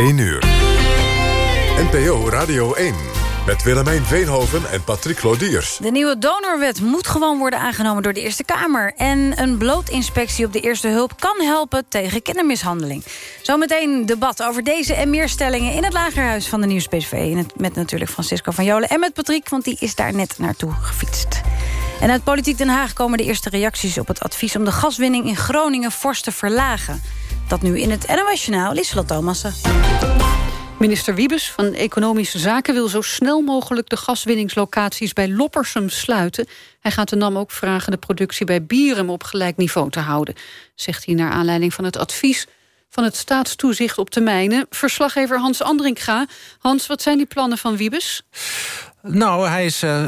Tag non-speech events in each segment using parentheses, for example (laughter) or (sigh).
1 uur. NPO Radio 1. Met Willemijn Veenhoven en Patrick Lodiers. De nieuwe donorwet moet gewoon worden aangenomen door de Eerste Kamer. En een blootinspectie op de eerste hulp kan helpen tegen kindermishandeling. Zometeen debat over deze en meer stellingen... in het Lagerhuis van de Nieuws-PSV. Met natuurlijk Francisco van Jolen en met Patrick... want die is daar net naartoe gefietst. En uit Politiek Den Haag komen de eerste reacties op het advies... om de gaswinning in Groningen fors te verlagen. Dat nu in het NOS-journaal, Lieselot Thomassen. Minister Wiebes van Economische Zaken wil zo snel mogelijk de gaswinningslocaties bij Loppersum sluiten. Hij gaat de NAM ook vragen de productie bij Bierum op gelijk niveau te houden, zegt hij naar aanleiding van het advies van het staatstoezicht op de mijnen. Verslaggever Hans Andringa. Hans, wat zijn die plannen van Wiebes? Nou, hij is uh,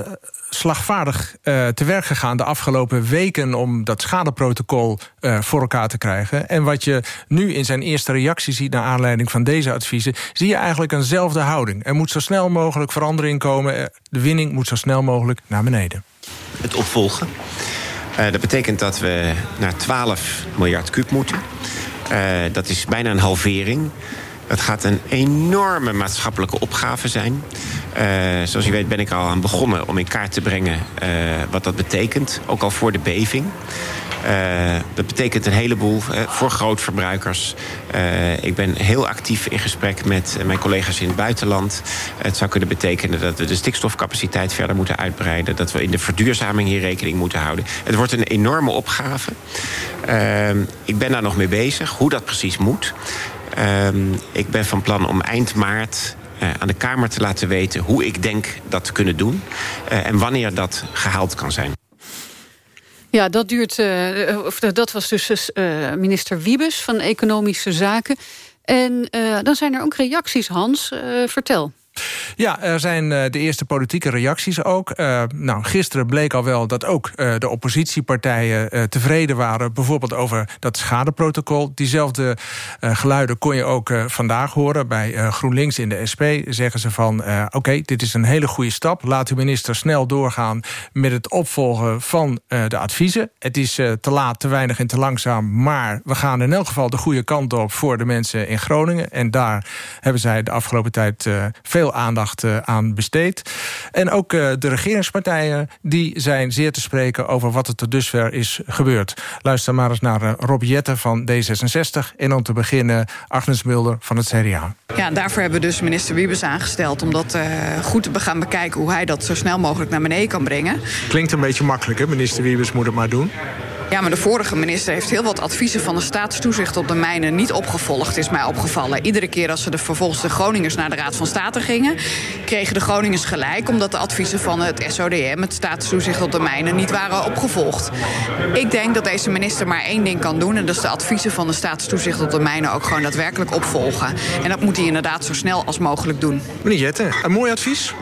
slagvaardig uh, te werk gegaan de afgelopen weken... om dat schadeprotocol uh, voor elkaar te krijgen. En wat je nu in zijn eerste reactie ziet... naar aanleiding van deze adviezen... zie je eigenlijk eenzelfde houding. Er moet zo snel mogelijk verandering komen. De winning moet zo snel mogelijk naar beneden. Het opvolgen. dat betekent dat we naar 12 miljard kuub moeten. dat is bijna een halvering. Dat gaat een enorme maatschappelijke opgave zijn. Uh, zoals u weet ben ik al aan begonnen om in kaart te brengen uh, wat dat betekent. Ook al voor de beving. Uh, dat betekent een heleboel voor grootverbruikers. ik ben heel actief in gesprek met mijn collega's in het buitenland. Het zou kunnen betekenen dat we de stikstofcapaciteit verder moeten uitbreiden. Dat we in de verduurzaming hier rekening moeten houden. Het wordt een enorme opgave. ik ben daar nog mee bezig, hoe dat precies moet. Um, ik ben van plan om eind maart uh, aan de Kamer te laten weten hoe ik denk dat te kunnen doen uh, en wanneer dat gehaald kan zijn. Ja, dat duurt. Of, dat was dus minister Wiebes van Economische Zaken. En dan zijn er ook reacties, Hans. vertel. Ja, er zijn eh, de eerste politieke reacties ook. Uh, nou, gisteren bleek al wel dat ook uh, de oppositiepartijen tevreden waren... bijvoorbeeld over dat schadeprotocol. Diezelfde geluiden kon je ook vandaag horen. Bij GroenLinks in de SP zeggen ze van... oké, dit is een hele goede stap. Laat de minister snel doorgaan met het opvolgen van de adviezen. Het is te laat, te weinig en te langzaam... maar we gaan in elk geval de goede kant op voor de mensen in Groningen. En daar hebben zij de afgelopen tijd veel veel aandacht uh, aan besteed. En ook uh, de regeringspartijen die zijn zeer te spreken... over wat er tot dusver is gebeurd. Luister maar eens naar uh, Rob Jette van D66... en om te beginnen Agnes Mulder van het CDA. Ja, daarvoor hebben we dus minister Wiebes aangesteld... om dat goed te gaan bekijken hoe hij dat zo snel mogelijk naar beneden kan brengen. Klinkt een beetje makkelijk, hè? Minister Wiebes moet het maar doen. Ja, maar de vorige minister heeft heel wat adviezen van de staatstoezicht op de mijnen niet opgevolgd, is mij opgevallen. Iedere keer als ze de, vervolgens de Groningers naar de Raad van State gingen, kregen de Groningers gelijk, omdat de adviezen van het SODM, het staatstoezicht op de mijnen, niet waren opgevolgd. Ik denk dat deze minister maar één ding kan doen, en dat is de adviezen van de staatstoezicht op de mijnen ook gewoon daadwerkelijk opvolgen. En dat moet hij inderdaad zo snel als mogelijk doen. Meneer Jette, een mooi advies?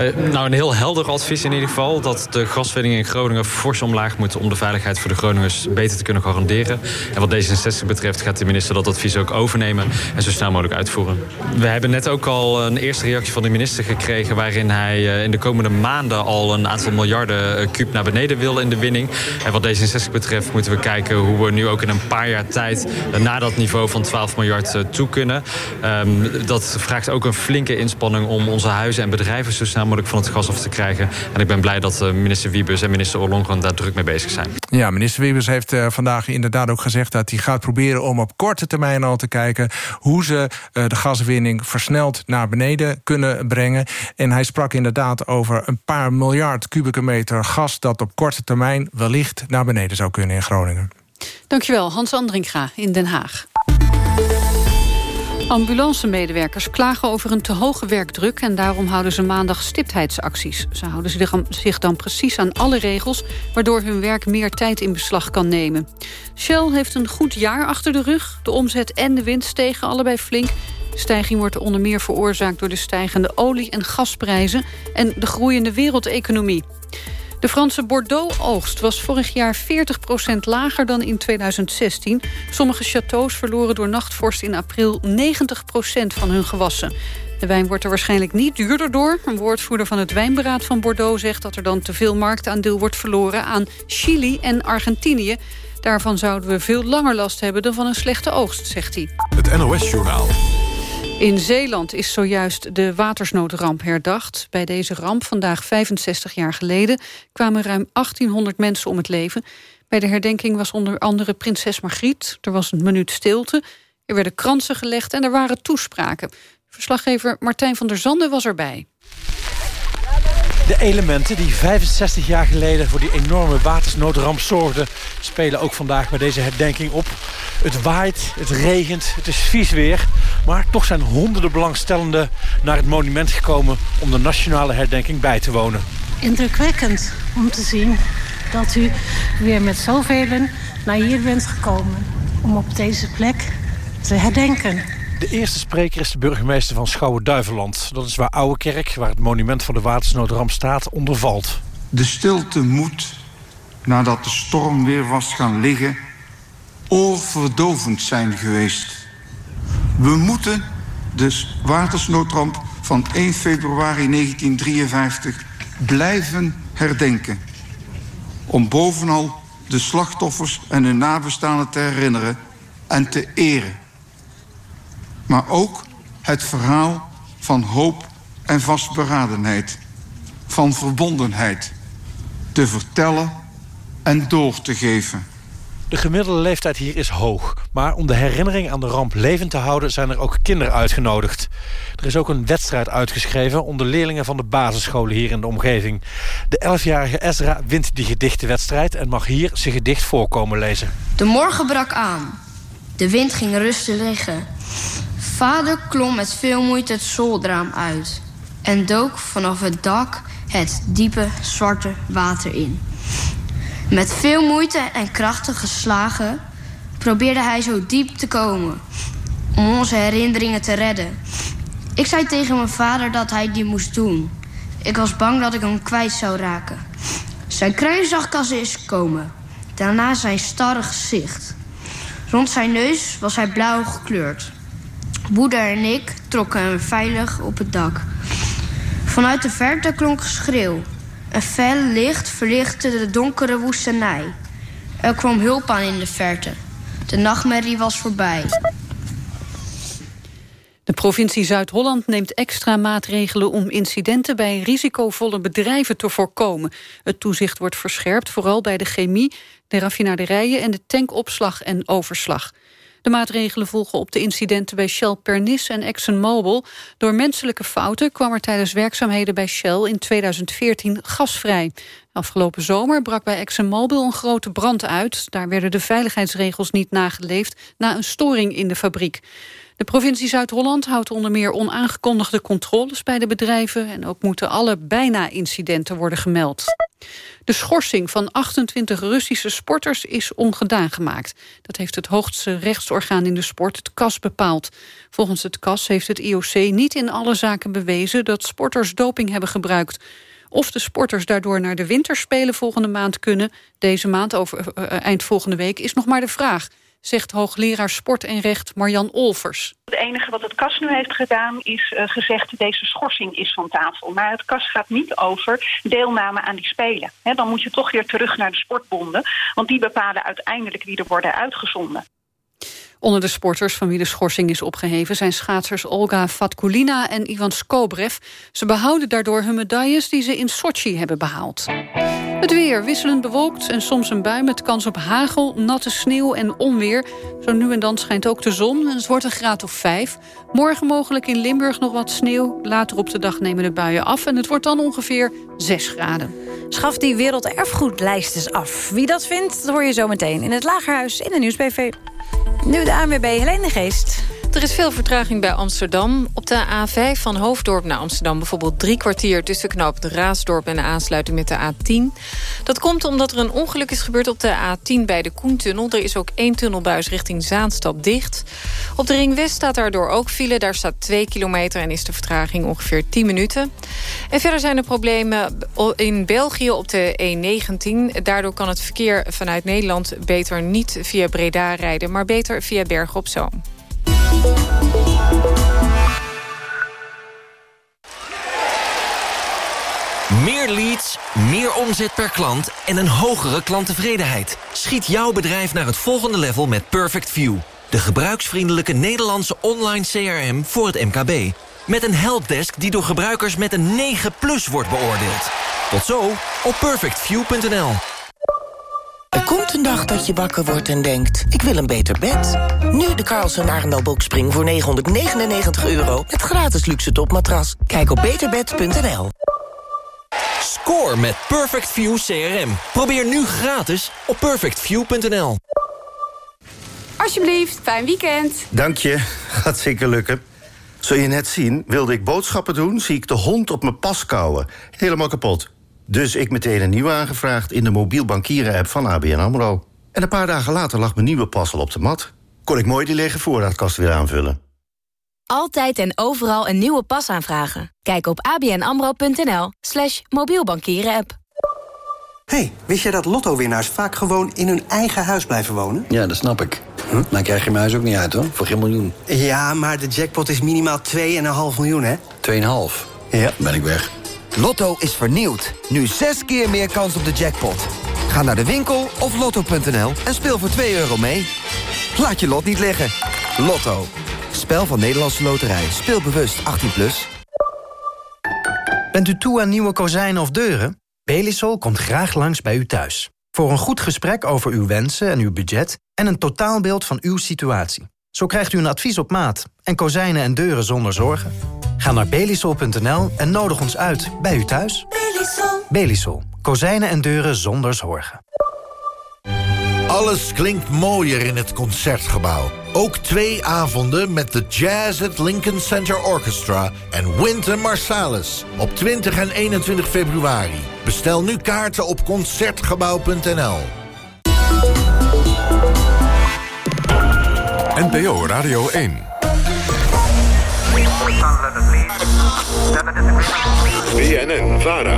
Uh, nou, een heel helder advies in ieder geval. Dat de gaswinning in Groningen fors omlaag moet... om de veiligheid voor de Groningers beter te kunnen garanderen. En wat D66 betreft gaat de minister dat advies ook overnemen... en zo snel mogelijk uitvoeren. We hebben net ook al een eerste reactie van de minister gekregen... waarin hij uh, in de komende maanden al een aantal miljarden uh, kuub naar beneden wil in de winning. En wat D66 betreft moeten we kijken hoe we nu ook in een paar jaar tijd... naar dat niveau van 12 miljard toe kunnen. Um, dat vraagt ook een flinke inspanning om onze huizen en bedrijven zo snel van het gas af te krijgen. En ik ben blij dat uh, minister Wiebes en minister Ollongren daar druk mee bezig zijn. Ja, minister Wiebes heeft uh, vandaag inderdaad ook gezegd... dat hij gaat proberen om op korte termijn al te kijken... hoe ze uh, de gaswinning versneld naar beneden kunnen brengen. En hij sprak inderdaad over een paar miljard kubieke meter gas... dat op korte termijn wellicht naar beneden zou kunnen in Groningen. Dankjewel, Hans Andringa in Den Haag. Ambulancemedewerkers klagen over een te hoge werkdruk... en daarom houden ze maandag stiptheidsacties. Ze houden zich dan precies aan alle regels... waardoor hun werk meer tijd in beslag kan nemen. Shell heeft een goed jaar achter de rug. De omzet en de winst stegen allebei flink. De stijging wordt onder meer veroorzaakt door de stijgende olie- en gasprijzen... en de groeiende wereldeconomie. De Franse Bordeaux-oogst was vorig jaar 40% lager dan in 2016. Sommige châteaus verloren door nachtvorst in april 90% van hun gewassen. De wijn wordt er waarschijnlijk niet duurder door. Een woordvoerder van het wijnberaad van Bordeaux zegt... dat er dan te veel marktaandeel wordt verloren aan Chili en Argentinië. Daarvan zouden we veel langer last hebben dan van een slechte oogst, zegt hij. Het NOS-journaal. In Zeeland is zojuist de watersnoodramp herdacht. Bij deze ramp, vandaag 65 jaar geleden... kwamen ruim 1800 mensen om het leven. Bij de herdenking was onder andere prinses Margriet. Er was een minuut stilte, er werden kransen gelegd... en er waren toespraken. Verslaggever Martijn van der Zanden was erbij. De elementen die 65 jaar geleden voor die enorme watersnoodramp zorgden... spelen ook vandaag bij deze herdenking op. Het waait, het regent, het is vies weer. Maar toch zijn honderden belangstellenden naar het monument gekomen... om de nationale herdenking bij te wonen. Indrukwekkend om te zien dat u weer met zoveel naar hier bent gekomen... om op deze plek te herdenken. De eerste spreker is de burgemeester van Schouwen-Duiveland. Dat is waar Oude Kerk, waar het monument van de watersnoodramp staat, onder valt. De stilte moet, nadat de storm weer was gaan liggen... oorverdovend zijn geweest. We moeten de watersnoodramp van 1 februari 1953 blijven herdenken. Om bovenal de slachtoffers en hun nabestaanden te herinneren en te eren maar ook het verhaal van hoop en vastberadenheid, van verbondenheid, te vertellen en door te geven. De gemiddelde leeftijd hier is hoog. Maar om de herinnering aan de ramp levend te houden... zijn er ook kinderen uitgenodigd. Er is ook een wedstrijd uitgeschreven... onder leerlingen van de basisscholen hier in de omgeving. De 11-jarige Ezra wint die gedichtenwedstrijd... en mag hier zijn gedicht voorkomen lezen. De morgen brak aan. De wind ging rustig liggen. Vader klom met veel moeite het zoldraam uit... en dook vanaf het dak het diepe zwarte water in. Met veel moeite en krachtige slagen probeerde hij zo diep te komen... om onze herinneringen te redden. Ik zei tegen mijn vader dat hij die moest doen. Ik was bang dat ik hem kwijt zou raken. Zijn kruin zag komen. Daarna zijn starre gezicht. Rond zijn neus was hij blauw gekleurd. Moeder en ik trokken veilig op het dak. Vanuit de verte klonk geschreeuw. Een fel licht verlichtte de donkere woestenij. Er kwam hulp aan in de verte. De nachtmerrie was voorbij. De provincie Zuid-Holland neemt extra maatregelen om incidenten bij risicovolle bedrijven te voorkomen. Het toezicht wordt verscherpt, vooral bij de chemie, de raffinaderijen en de tankopslag en overslag. De maatregelen volgen op de incidenten bij Shell Pernis en ExxonMobil. Door menselijke fouten kwam er tijdens werkzaamheden bij Shell in 2014 gas vrij. Afgelopen zomer brak bij ExxonMobil een grote brand uit. Daar werden de veiligheidsregels niet nageleefd na een storing in de fabriek. De provincie Zuid-Holland houdt onder meer onaangekondigde controles bij de bedrijven... en ook moeten alle bijna-incidenten worden gemeld. De schorsing van 28 Russische sporters is ongedaan gemaakt. Dat heeft het hoogste rechtsorgaan in de sport, het KAS, bepaald. Volgens het KAS heeft het IOC niet in alle zaken bewezen... dat sporters doping hebben gebruikt. Of de sporters daardoor naar de winterspelen volgende maand kunnen... deze maand, over, uh, eind volgende week, is nog maar de vraag zegt hoogleraar sport en recht Marjan Olvers. Het enige wat het KAS nu heeft gedaan is uh, gezegd deze schorsing is van tafel. Maar het KAS gaat niet over deelname aan die spelen. He, dan moet je toch weer terug naar de sportbonden. Want die bepalen uiteindelijk wie er worden uitgezonden. Onder de sporters van wie de schorsing is opgeheven... zijn schaatsers Olga Fatkulina en Ivan Skobrev. Ze behouden daardoor hun medailles die ze in Sochi hebben behaald. Het weer wisselend bewolkt en soms een bui met kans op hagel, natte sneeuw en onweer. Zo nu en dan schijnt ook de zon en het wordt een graad of vijf. Morgen mogelijk in Limburg nog wat sneeuw. Later op de dag nemen de buien af en het wordt dan ongeveer 6 graden. Schaf die werelderfgoedlijst eens af. Wie dat vindt, dat hoor je zo meteen in het Lagerhuis in de Nieuwsbv. Nu de ANWB Helene Geest. Er is veel vertraging bij Amsterdam. Op de A5 van Hoofddorp naar Amsterdam bijvoorbeeld drie kwartier... tussen de Raasdorp en de aansluiting met de A10. Dat komt omdat er een ongeluk is gebeurd op de A10 bij de Koentunnel. Er is ook één tunnelbuis richting Zaanstad dicht. Op de Ring West staat daardoor ook file. Daar staat 2 kilometer en is de vertraging ongeveer 10 minuten. En verder zijn er problemen in België op de E19. Daardoor kan het verkeer vanuit Nederland beter niet via Breda rijden... maar beter via Bergen op Zoom. Meer leads, meer omzet per klant en een hogere klanttevredenheid. Schiet jouw bedrijf naar het volgende level met Perfect View. De gebruiksvriendelijke Nederlandse online CRM voor het MKB. Met een helpdesk die door gebruikers met een 9 plus wordt beoordeeld. Tot zo op perfectview.nl. Er komt een dag dat je wakker wordt en denkt, ik wil een beter bed. Nu de Carlsen Arendal Boxspring voor 999 euro... met gratis luxe topmatras. Kijk op beterbed.nl. Score met Perfect View CRM. Probeer nu gratis op perfectview.nl. Alsjeblieft, fijn weekend. Dank je, gaat zeker lukken. Zul je net zien, wilde ik boodschappen doen... zie ik de hond op mijn pas kauwen. Helemaal kapot. Dus ik meteen een nieuwe aangevraagd in de mobiel bankieren-app van ABN AMRO. En een paar dagen later lag mijn nieuwe pas al op de mat. Kon ik mooi die lege voorraadkast weer aanvullen. Altijd en overal een nieuwe pas aanvragen. Kijk op abnamro.nl slash mobielbankieren-app. hey, wist jij dat lotto-winnaars vaak gewoon in hun eigen huis blijven wonen? Ja, dat snap ik. Hm? Dan krijg je mijn huis ook niet uit, hoor. Voor geen miljoen. Ja, maar de jackpot is minimaal 2,5 miljoen, hè? 2,5? Ja. Ben ik weg. Lotto is vernieuwd. Nu zes keer meer kans op de jackpot. Ga naar de winkel of lotto.nl en speel voor 2 euro mee. Laat je lot niet liggen. Lotto. Spel van Nederlandse Loterij. Speel bewust 18+. Plus. Bent u toe aan nieuwe kozijnen of deuren? Belisol komt graag langs bij u thuis. Voor een goed gesprek over uw wensen en uw budget... en een totaalbeeld van uw situatie. Zo krijgt u een advies op maat en kozijnen en deuren zonder zorgen. Ga naar belisol.nl en nodig ons uit bij u thuis. Belisol. Belisol. Kozijnen en deuren zonder zorgen. Alles klinkt mooier in het Concertgebouw. Ook twee avonden met de Jazz at Lincoln Center Orchestra en Wynton Marsalis op 20 en 21 februari. Bestel nu kaarten op Concertgebouw.nl. NPO Radio 1. BNN Vara.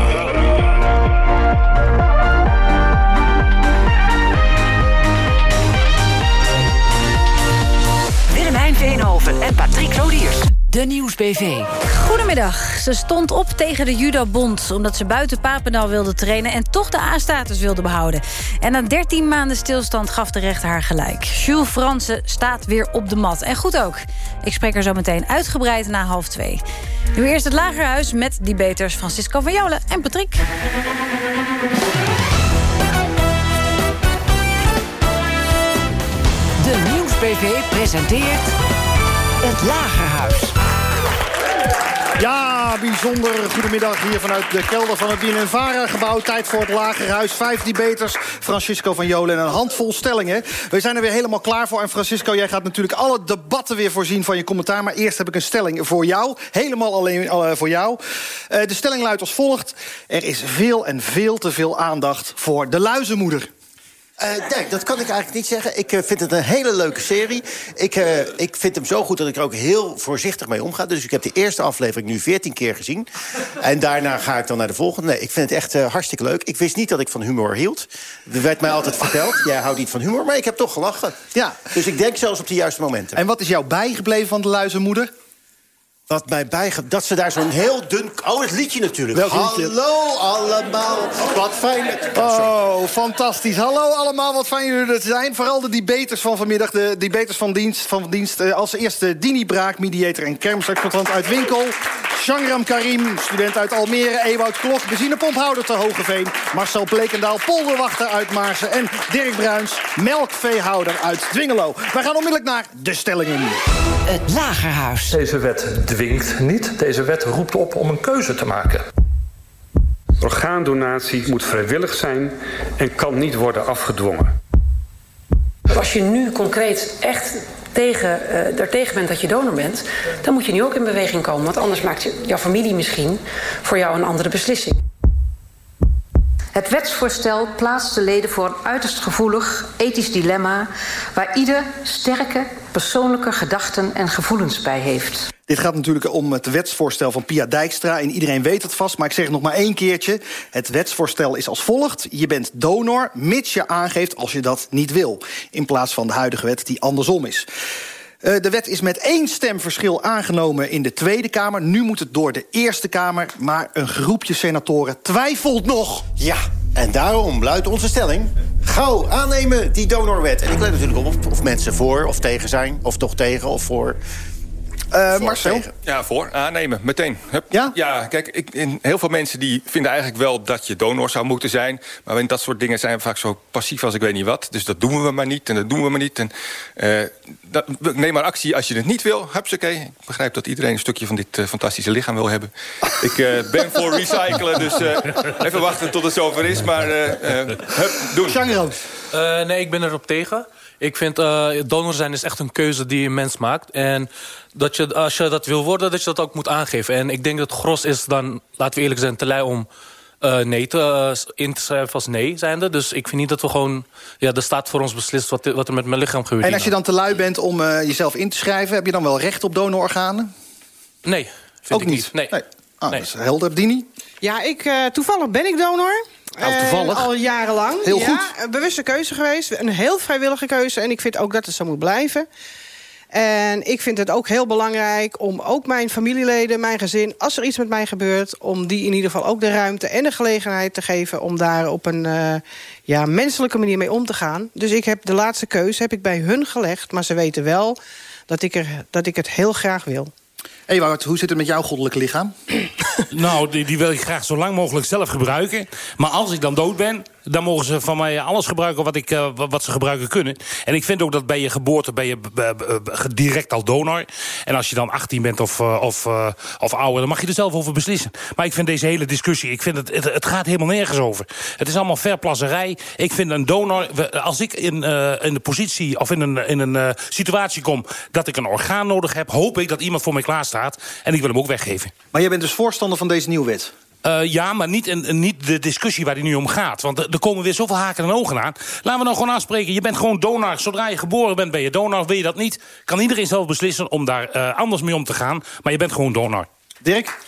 Willemijn Veenhoven en Patrick Lodiers. De Nieuws-BV. Goedemiddag. Ze stond op tegen de judobond... omdat ze buiten Papendal wilde trainen... en toch de A-status wilde behouden. En na 13 maanden stilstand gaf de rechter haar gelijk. Jules Fransen staat weer op de mat. En goed ook. Ik spreek er zo meteen uitgebreid na half twee. Nu eerst het Lagerhuis met debaters Francisco van Jolen en Patrick. De Nieuws-PV presenteert het Lagerhuis. Ja, bijzonder. Goedemiddag hier vanuit de kelder van het BNNVARA-gebouw. Tijd voor het Lagerhuis. Vijf debaters, Francisco van Jolen en een handvol stellingen. We zijn er weer helemaal klaar voor. En Francisco, jij gaat natuurlijk alle debatten weer voorzien van je commentaar. Maar eerst heb ik een stelling voor jou. Helemaal alleen uh, voor jou. Uh, de stelling luidt als volgt. Er is veel en veel te veel aandacht voor de luizenmoeder. Uh, nee, dat kan ik eigenlijk niet zeggen. Ik uh, vind het een hele leuke serie. Ik, uh, ik vind hem zo goed dat ik er ook heel voorzichtig mee omga. Dus ik heb de eerste aflevering nu veertien keer gezien. En daarna ga ik dan naar de volgende. Nee, ik vind het echt hartstikke leuk. Ik wist niet dat ik van humor hield. Er werd mij altijd verteld, (laughs) jij houdt niet van humor. Maar ik heb toch gelachen. Ja. Dus ik denk zelfs op de juiste momenten. En wat is jou bijgebleven van de luizenmoeder? Wat mij bijge... Dat ze daar zo'n heel dun... Oh, het liedje natuurlijk. Welk liedje? Hallo allemaal, wat fijn... Oh, fantastisch. Hallo allemaal, wat fijn jullie er zijn. Vooral de debaters van vanmiddag, de debaters van dienst. Van dienst uh, als eerste Dini Braak, mediator en kermisexploitant uit Winkel. Shangram Karim, student uit Almere. Ewout Klok, benzinepomphouder te Hogeveen. Marcel Blekendaal, polderwachter uit Maarsen. En Dirk Bruins, melkveehouder uit Dwingelo. Wij gaan onmiddellijk naar de stellingen. Het Lagerhuis. Deze wet dwingt niet. Deze wet roept op om een keuze te maken. Orgaandonatie moet vrijwillig zijn en kan niet worden afgedwongen. Als je nu concreet echt tegen, uh, daartegen bent dat je donor bent... dan moet je nu ook in beweging komen. Want anders maakt jouw familie misschien voor jou een andere beslissing. Het wetsvoorstel plaatst de leden voor een uiterst gevoelig ethisch dilemma... waar ieder sterke persoonlijke gedachten en gevoelens bij heeft. Dit gaat natuurlijk om het wetsvoorstel van Pia Dijkstra. En iedereen weet het vast, maar ik zeg het nog maar één keertje. Het wetsvoorstel is als volgt. Je bent donor, mits je aangeeft als je dat niet wil. In plaats van de huidige wet die andersom is. Uh, de wet is met één stemverschil aangenomen in de Tweede Kamer. Nu moet het door de Eerste Kamer. Maar een groepje senatoren twijfelt nog. Ja, en daarom luidt onze stelling... Gauw, aannemen die donorwet. En ik let natuurlijk op of mensen voor of tegen zijn. Of toch tegen of voor. Uh, Voor Marcel? tegen. Ja, voor. Aannemen, meteen. Hup. Ja? kijk, ik, in, heel veel mensen die vinden eigenlijk wel dat je donor zou moeten zijn. Maar in dat soort dingen zijn we vaak zo passief als ik weet niet wat. Dus dat doen we maar niet en dat doen we maar niet. En, eh, dat, neem maar actie als je het niet wil. Hupsakee. Ik begrijp dat iedereen een stukje van dit eh, fantastische lichaam wil hebben. Ik eh, ben voor recyclen, dus eh, even wachten tot het zover is. Maar eh, eh, hup, doen. Eh, nee, ik ben erop tegen. Ik vind eh donor zijn is echt een keuze die een mens maakt. En dat je, als je dat wil worden, dat je dat ook moet aangeven. En ik denk dat het gros is dan, laten we eerlijk zijn, te lui om eh, nee te, eh, in te schrijven als nee zijnde. Dus ik vind niet dat we gewoon... Ja, er staat voor ons beslist wat, wat er met mijn lichaam gebeurt. En als je dan te lui bent om eh, jezelf in te schrijven... heb je dan wel recht op donororganen? Nee, vind Ook ik niet? niet. Nee. Ah, Dat is helder, Dini. Ja, ik, eh, toevallig ben ik donor. Nou, toevallig. Al jarenlang. Heel ja, goed. Een bewuste keuze geweest. Een heel vrijwillige keuze. En ik vind ook dat het zo moet blijven. En ik vind het ook heel belangrijk om ook mijn familieleden, mijn gezin... als er iets met mij gebeurt, om die in ieder geval ook de ruimte en de gelegenheid te geven... om daar op een eh, ja, menselijke manier mee om te gaan. Dus ik heb de laatste keuze heb ik bij hun gelegd. Maar ze weten wel dat ik, er, dat ik het heel graag wil. Ewout, hoe zit het met jouw goddelijke lichaam? (laughs) Nou, die, die wil ik graag zo lang mogelijk zelf gebruiken. Maar als ik dan dood ben, dan mogen ze van mij alles gebruiken wat, ik, eh, wat ze gebruiken kunnen. En ik vind ook dat bij je geboorte ben je eh, eh, direct al donor. En als je dan 18 bent of, of, of ouder, dan mag je er zelf over beslissen. Maar ik vind deze hele discussie, ik vind het, het, het gaat helemaal nergens over. Het is allemaal verplasserij. Ik vind een donor, als ik in, in de positie of in een, in een situatie kom dat ik een orgaan nodig heb, hoop ik dat iemand voor mij klaar staat. En ik wil hem ook weggeven. Maar jij bent dus voorstander van deze nieuwe wet? Eh, ja, maar niet, niet de discussie waar die nu om gaat. Want er, er komen weer zoveel haken en ogen aan. Laten we nou gewoon afspreken. Je bent gewoon donor. Zodra je geboren bent, ben je donor. Wil je dat niet, kan iedereen zelf beslissen om daar eh, anders mee om te gaan. Maar je bent gewoon donor. Dirk?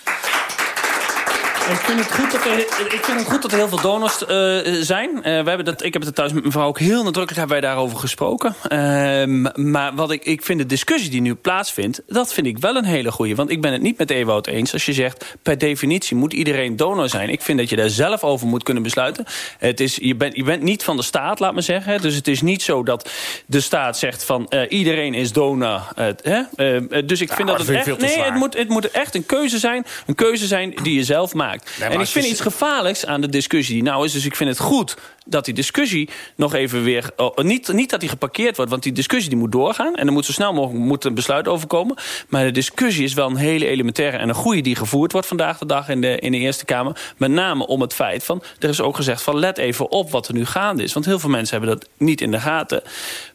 Ik vind het goed dat er, ik vind het goed dat er heel veel donors eh, zijn. Eh, we hebben dat, ik heb het thuis met mijn vrouw ook heel nadrukkelijk hebben wij daarover gesproken. Ehm, maar wat ik, ik vind de discussie die nu plaatsvindt, dat vind ik wel een hele goeie. Want ik ben het niet met Ewout eens als je zegt, per definitie moet iedereen donor zijn. Ik vind dat je daar zelf over moet kunnen besluiten. Het is, je, bent, je bent niet van de staat, laat maar zeggen. Dus het is niet zo dat de staat zegt van eh, iedereen is donor. Eh, hè? Eh, eh, dus ik vind dat dat het vind echt. Nee, het moet, het moet echt een keuze zijn. Een keuze zijn die je zelf maakt. En ik vind je- iets gevaarlijks aan de discussie die nou is. Dus ik vind het goed dat die discussie nog even weer... oh, niet, niet dat die geparkeerd wordt, want die discussie die moet doorgaan. En er moet zo snel mogelijk moet een besluit over komen. Maar de discussie is wel een hele elementaire en een goede die gevoerd wordt vandaag de dag in de, in de Eerste Kamer. Met name om het feit van, er is ook gezegd van let even op wat er nu gaande is. Want heel veel mensen hebben dat niet in de gaten.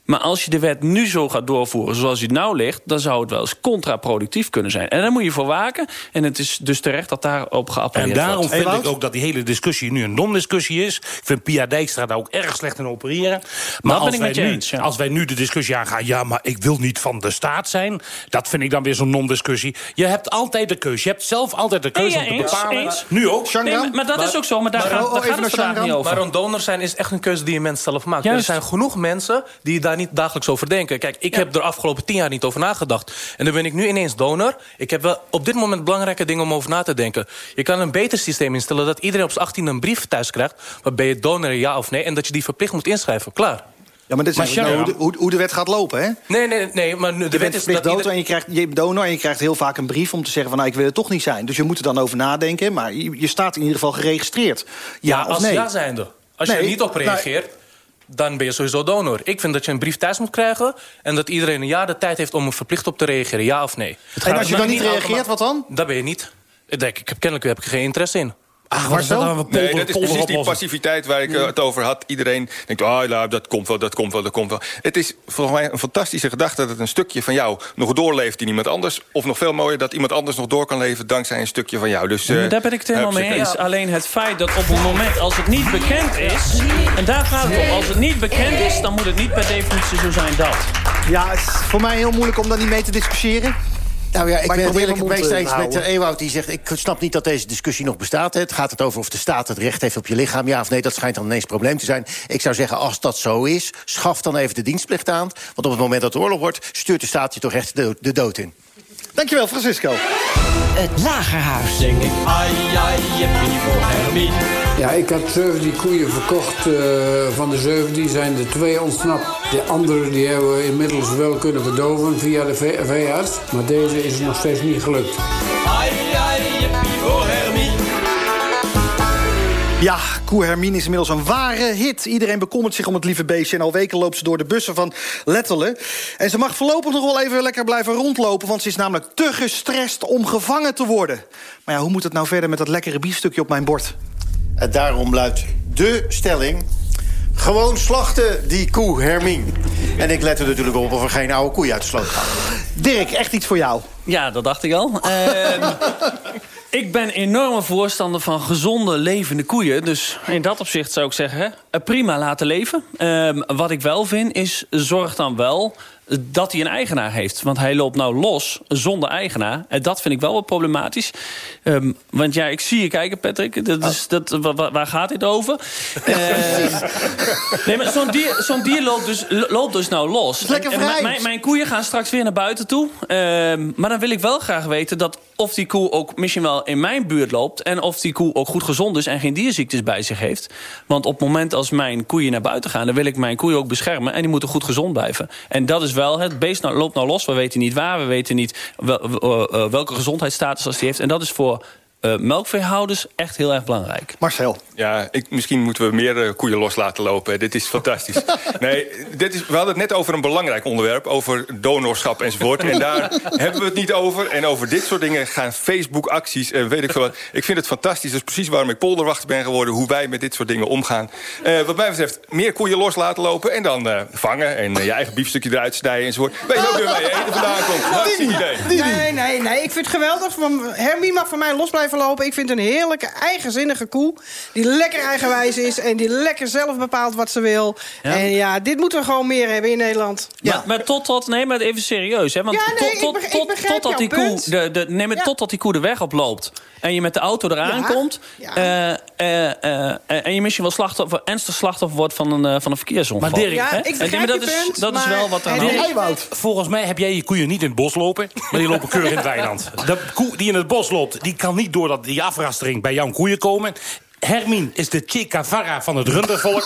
Maar als je de wet nu zo gaat doorvoeren zoals die nou ligt... dan zou het wel eens contraproductief kunnen zijn. En daar moet je voor waken. En het is dus terecht dat daarop geappelleerd En daarom wordt. vind ik ook dat die hele discussie nu een non-discussie is. Ik vind Pia Dijkstra daar ook erg slecht in opereren. Maar ben als, ik wij met je nu, eens, ja. als wij nu de discussie aangaan... ja, maar ik wil niet van de staat zijn... dat vind ik dan weer zo'n non-discussie. Je hebt altijd de keuze. Je hebt zelf altijd de keuze Nee, om te eens, bepalen. eens. Nu ook. Nee, maar, maar dat is ook zo, maar daar gaat, daar gaat het vandaag niet over. Maar een donor zijn is echt een keuze die een mens zelf maakt. Juist. Er zijn genoeg mensen die daar niet dagelijks over denken. Kijk, ik heb er afgelopen tien jaar niet over nagedacht. En dan ben ik nu ineens donor. Ik heb wel op dit moment belangrijke dingen om over na te denken. Je kan een beter systeem instellen dat iedereen op zijn 18 een brief thuis krijgt... waarbij je donor ja of nee en dat je die verplicht moet inschrijven. Klaar. Ja, maar dit is Maar nou hoe, de, hoe, hoe de wet gaat lopen, hè? Nee, nee, nee, maar de je wet bent is verplicht dat dood ieder- en je krijgt je bent donor... en je krijgt heel vaak een brief om te zeggen van... nou, ik wil het toch niet zijn. Dus je moet er dan over nadenken. Maar je, je staat in ieder geval geregistreerd. Ja, Ja, of als nee? ja zijnde. Als je er niet op nou, reageert, dan ben je sowieso donor. Ik vind dat je een brief thuis moet krijgen... en dat iedereen een jaar de tijd heeft om er verplicht op te reageren. Ja of nee. En als je dan niet reageert, wat dan? Dan ben je niet. Ik denk, ik heb, kennelijk heb ik er geen interesse in. Ach, wat is dat dan? Nee, dat is precies die passiviteit waar ik eh, het over had. Iedereen denkt, ah, nou, dat komt wel, dat komt wel, dat komt wel. Het is volgens mij een fantastische gedachte... dat het een stukje van jou nog doorleeft in iemand anders. Of nog veel mooier, dat iemand anders nog door kan leven... dankzij een stukje van jou. Dus, Ja, eh, daar ben ik het helemaal mee eens. Alleen het feit dat op het moment als het niet bekend is... en daar gaat het om, als het niet bekend is... dan moet het niet per definitie zo zijn dat. Ja, het is voor mij heel moeilijk om daar niet mee te discussiëren. Nou ja, ik Maar ben het eerlijk het eens met uh, Ewout. Die zegt, ik snap niet dat deze discussie nog bestaat. Het gaat het over of de staat het recht heeft op je lichaam. Ja of nee, dat schijnt dan ineens een probleem te zijn. Ik zou zeggen, als dat zo is, schaf dan even de dienstplicht aan. Want op het moment dat er oorlog wordt... stuurt de staat je toch echt de, de dood in. Dankjewel, Francisco. Het Lagerhuis. Denk ik, ai, ai, jippie voor Hermine. Ja, ik had 17 koeien verkocht. eh, van de 17 zijn er twee ontsnapt. De andere die hebben we inmiddels wel kunnen verdoven via de ve- veearts. Maar deze is nog steeds niet gelukt. Ai, ai, jippie voor. Ja, Koe Hermine is inmiddels een ware hit. Iedereen bekommert zich om het lieve beestje... en al weken loopt ze door de bussen van Lettelen. En ze mag voorlopig nog wel even lekker blijven rondlopen... want ze is namelijk te gestrest om gevangen te worden. Maar ja, hoe moet het nou verder met dat lekkere biefstukje op mijn bord? En daarom luidt de stelling... Gewoon slachten, die koe Hermine. En ik let er natuurlijk op of er geen oude koeien uit de sloot gaan. Dirk, echt iets voor jou. Ja, dat dacht ik al. Ehm, (laughs) ik ben enorme voorstander van gezonde, levende koeien. Dus in dat opzicht zou ik zeggen, prima laten leven. Ehm, wat ik wel vind, is zorg dan wel dat hij een eigenaar heeft. Want hij loopt nou los zonder eigenaar. En dat vind ik wel wat problematisch. Ehm, want ja, ik zie je kijken, Patrick. Dat is, dat, wa- wa- waar gaat dit over? (laughs) Ehm, nee, maar zo'n dier, zo'n dier loopt, dus, loopt dus nou los. En- en mijn, mijn koeien gaan straks weer naar buiten toe. Ehm, maar dan wil ik wel graag weten dat of die koe ook misschien wel in mijn buurt loopt... en of die koe ook goed gezond is en geen dierziektes bij zich heeft. Want op het moment als mijn koeien naar buiten gaan... dan wil ik mijn koeien ook beschermen en die moeten goed gezond blijven. En dat is wel, het beest nou, loopt nou los. We weten niet waar, we weten niet eh, eh, welke gezondheidsstatus die heeft. En dat is voor eh, melkveehouders echt heel erg belangrijk. Marcel. Ja, ik, misschien moeten we meer eh, koeien los laten lopen. Dit is fantastisch. (laughs) nee, dit is, we hadden het net over een belangrijk onderwerp. Over donorschap enzovoort. En daar (laughs) hebben we het niet over. En over dit soort dingen gaan Facebook-acties en weet ik veel wat. Ik vind het fantastisch. Dat is precies waarom ik polderwachter ben geworden. Hoe wij met dit soort dingen omgaan. Eh, wat mij betreft, meer koeien los laten lopen. En dan eh, vangen. En eh, je eigen biefstukje eruit snijden enzovoort. Weet je ook weer waar je eten vandaan komt. (laughs) Hartstikke idee. Nee, nee, nee. Ik vind het geweldig. Van- Hermie mag van mij los blijven lopen. Ik vind een heerlijke, eigenzinnige koe. Die lekker eigenwijs is. En die lekker zelf bepaalt wat ze wil. Ja. En ja, dit moeten we gewoon meer hebben in Nederland. Maar, maar tot, tot, nee, maar even serieus. Hè? Want Ja, nee, tot, tot, tot, begrijp totdat die koe, de, de, nee, maar totdat die koe de weg oploopt. En je met de auto eraan Ja, komt. eh, eh, eh, en je misschien wel slachtoffer, ernstig slachtoffer wordt van een, van een verkeersongeval. Maar Dirk- Ja, Hè? ik En maar dat, is, dat is wel wat er aan het de is- hand is. Volgens mij heb jij je koeien niet in het bos lopen, maar die lopen keurig in het weiland. (laughs) De koe die in het bos loopt, die kan niet door dat, die afrastering bij jouw koeien komen. Hermine is de Che Guevara van het rundervolk.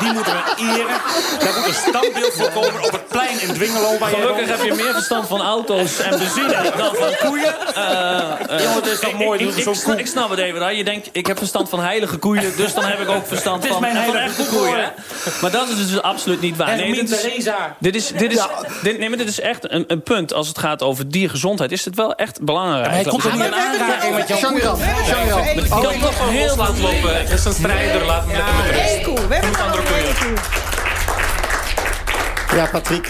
Die moeten we eren. Daar moet een standbeeld voor komen op het plein in Dwingelo. Waar Gelukkig heb je meer verstand van auto's en benzine dan van koeien. Eh, eh, Jongen, het is toch ik- mooi, Ik, ik, snap, koe. ik snap het even. Hè. Je denkt, ik heb verstand van heilige koeien, dus dan heb ik ook verstand Het is van, mijn van echte koeien. Maar dat is dus absoluut niet waar. Hermine dit is, Theresa. dit is, dit is, dit, nee, maar dit is echt een, een punt. Als het gaat over diergezondheid, is het wel echt belangrijk. Maar hij komt er niet in aanraking met. Ik kan toch heel Het is een strijder, laat hem lekker met rust. Koe. We hebben het andere. Ja, Patrick,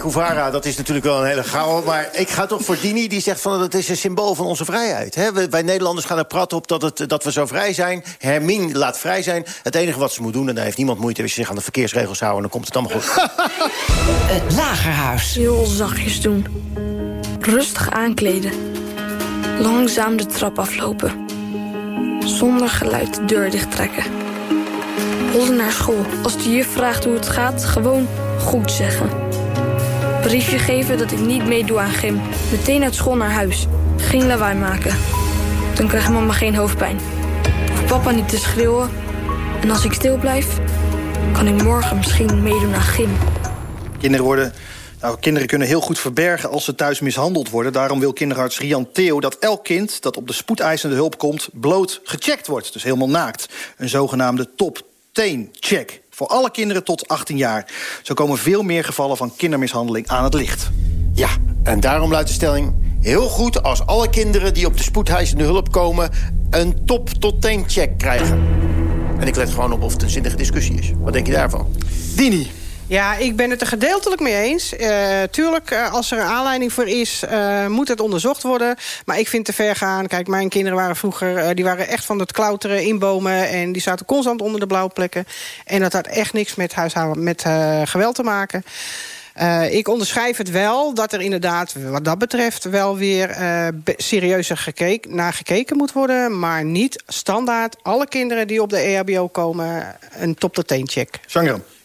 Guevara, dat is natuurlijk wel een hele gouden. Maar ik ga toch voor Dini, die zegt van dat is een symbool van onze vrijheid. Hè? We- wij Nederlanders gaan er prat op dat, het, dat we zo vrij zijn. Hermine laat vrij zijn. Het enige wat ze moet doen, en daar heeft niemand moeite... is zich aan de verkeersregels houden en dan komt het allemaal goed. (laughs) Het Lagerhuis. Heel zachtjes doen. Rustig aankleden. Langzaam de trap aflopen. Zonder geluid de deur dichttrekken. Hollen naar school. Als de juf vraagt hoe het gaat, gewoon goed zeggen. Briefje geven dat ik niet meedoe aan gym. Meteen uit school naar huis. Geen lawaai maken. Dan krijgt mama geen hoofdpijn. Hoeft papa niet te schreeuwen. En als ik stil blijf, kan ik morgen misschien meedoen aan gym. Kinderen worden... Nou, kinderen kunnen heel goed verbergen als ze thuis mishandeld worden. Daarom wil kinderarts Rian Theo dat elk kind dat op de spoedeisende hulp komt... bloot gecheckt wordt, dus helemaal naakt. Een zogenaamde top 10 check. Voor alle kinderen tot 18 jaar. Zo komen veel meer gevallen van kindermishandeling aan het licht. Ja, en daarom luidt de stelling... heel goed als alle kinderen die op de spoedhuisende hulp komen... een top tot teen check krijgen. En ik let gewoon op of het een zinnige discussie is. Wat denk je daarvan? Dini. Ja, ik ben het er gedeeltelijk mee eens. Eh, tuurlijk, eh, als er een aanleiding voor is, eh, moet het onderzocht worden. Maar ik vind te ver gaan. Kijk, mijn kinderen waren vroeger... die waren echt van het klauteren in bomen... en die zaten constant onder de blauwplekken. En dat had echt niks met, huishouden, met geweld te maken. Ik onderschrijf het wel dat er inderdaad wat dat betreft... wel weer serieuzer gekeken, naar gekeken moet worden... maar niet standaard alle kinderen die op de EHBO komen... een top-tot-teen check.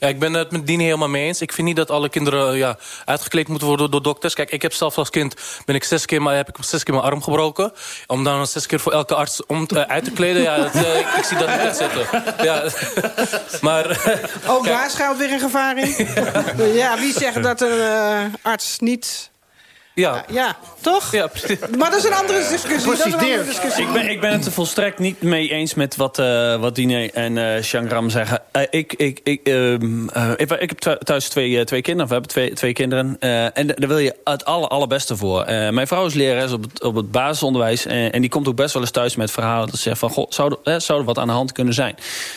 Ja, ik ben het met Dini helemaal mee eens. Ik vind niet dat alle kinderen eh, ja, uitgekleed moeten worden door dokters. Kijk, ik heb zelf als kind ben ik zes keer, maar heb ik zes keer mijn arm gebroken. Om dan zes keer voor elke arts om te- uit te kleden. Ja, dat, eh, ik, ik zie dat niet echt zitten. Ja, (laughs) maar, Ook daar schuilt weer een gevaar in. (laughs) ja, wie zegt dat een eh, arts niet... Ja. Ja, toch? Ja, Maar dat is een andere discussie. dat is een andere discussie. Ik ben, ik ben het er volstrekt niet mee eens met wat, eh wat Dine en eh Shangram zeggen. Eh, ik, ik, ik, ehm, eh, ik, ik heb thu- thuis twee, twee kinderen. We hebben twee, twee kinderen. eh, en daar wil je het aller, allerbeste voor. Eh, mijn vrouw is lerares op het, op het basisonderwijs. en die komt ook best wel eens thuis met verhalen. Dat ze zegt van, goh, zou, er, zou er wat aan de hand kunnen zijn?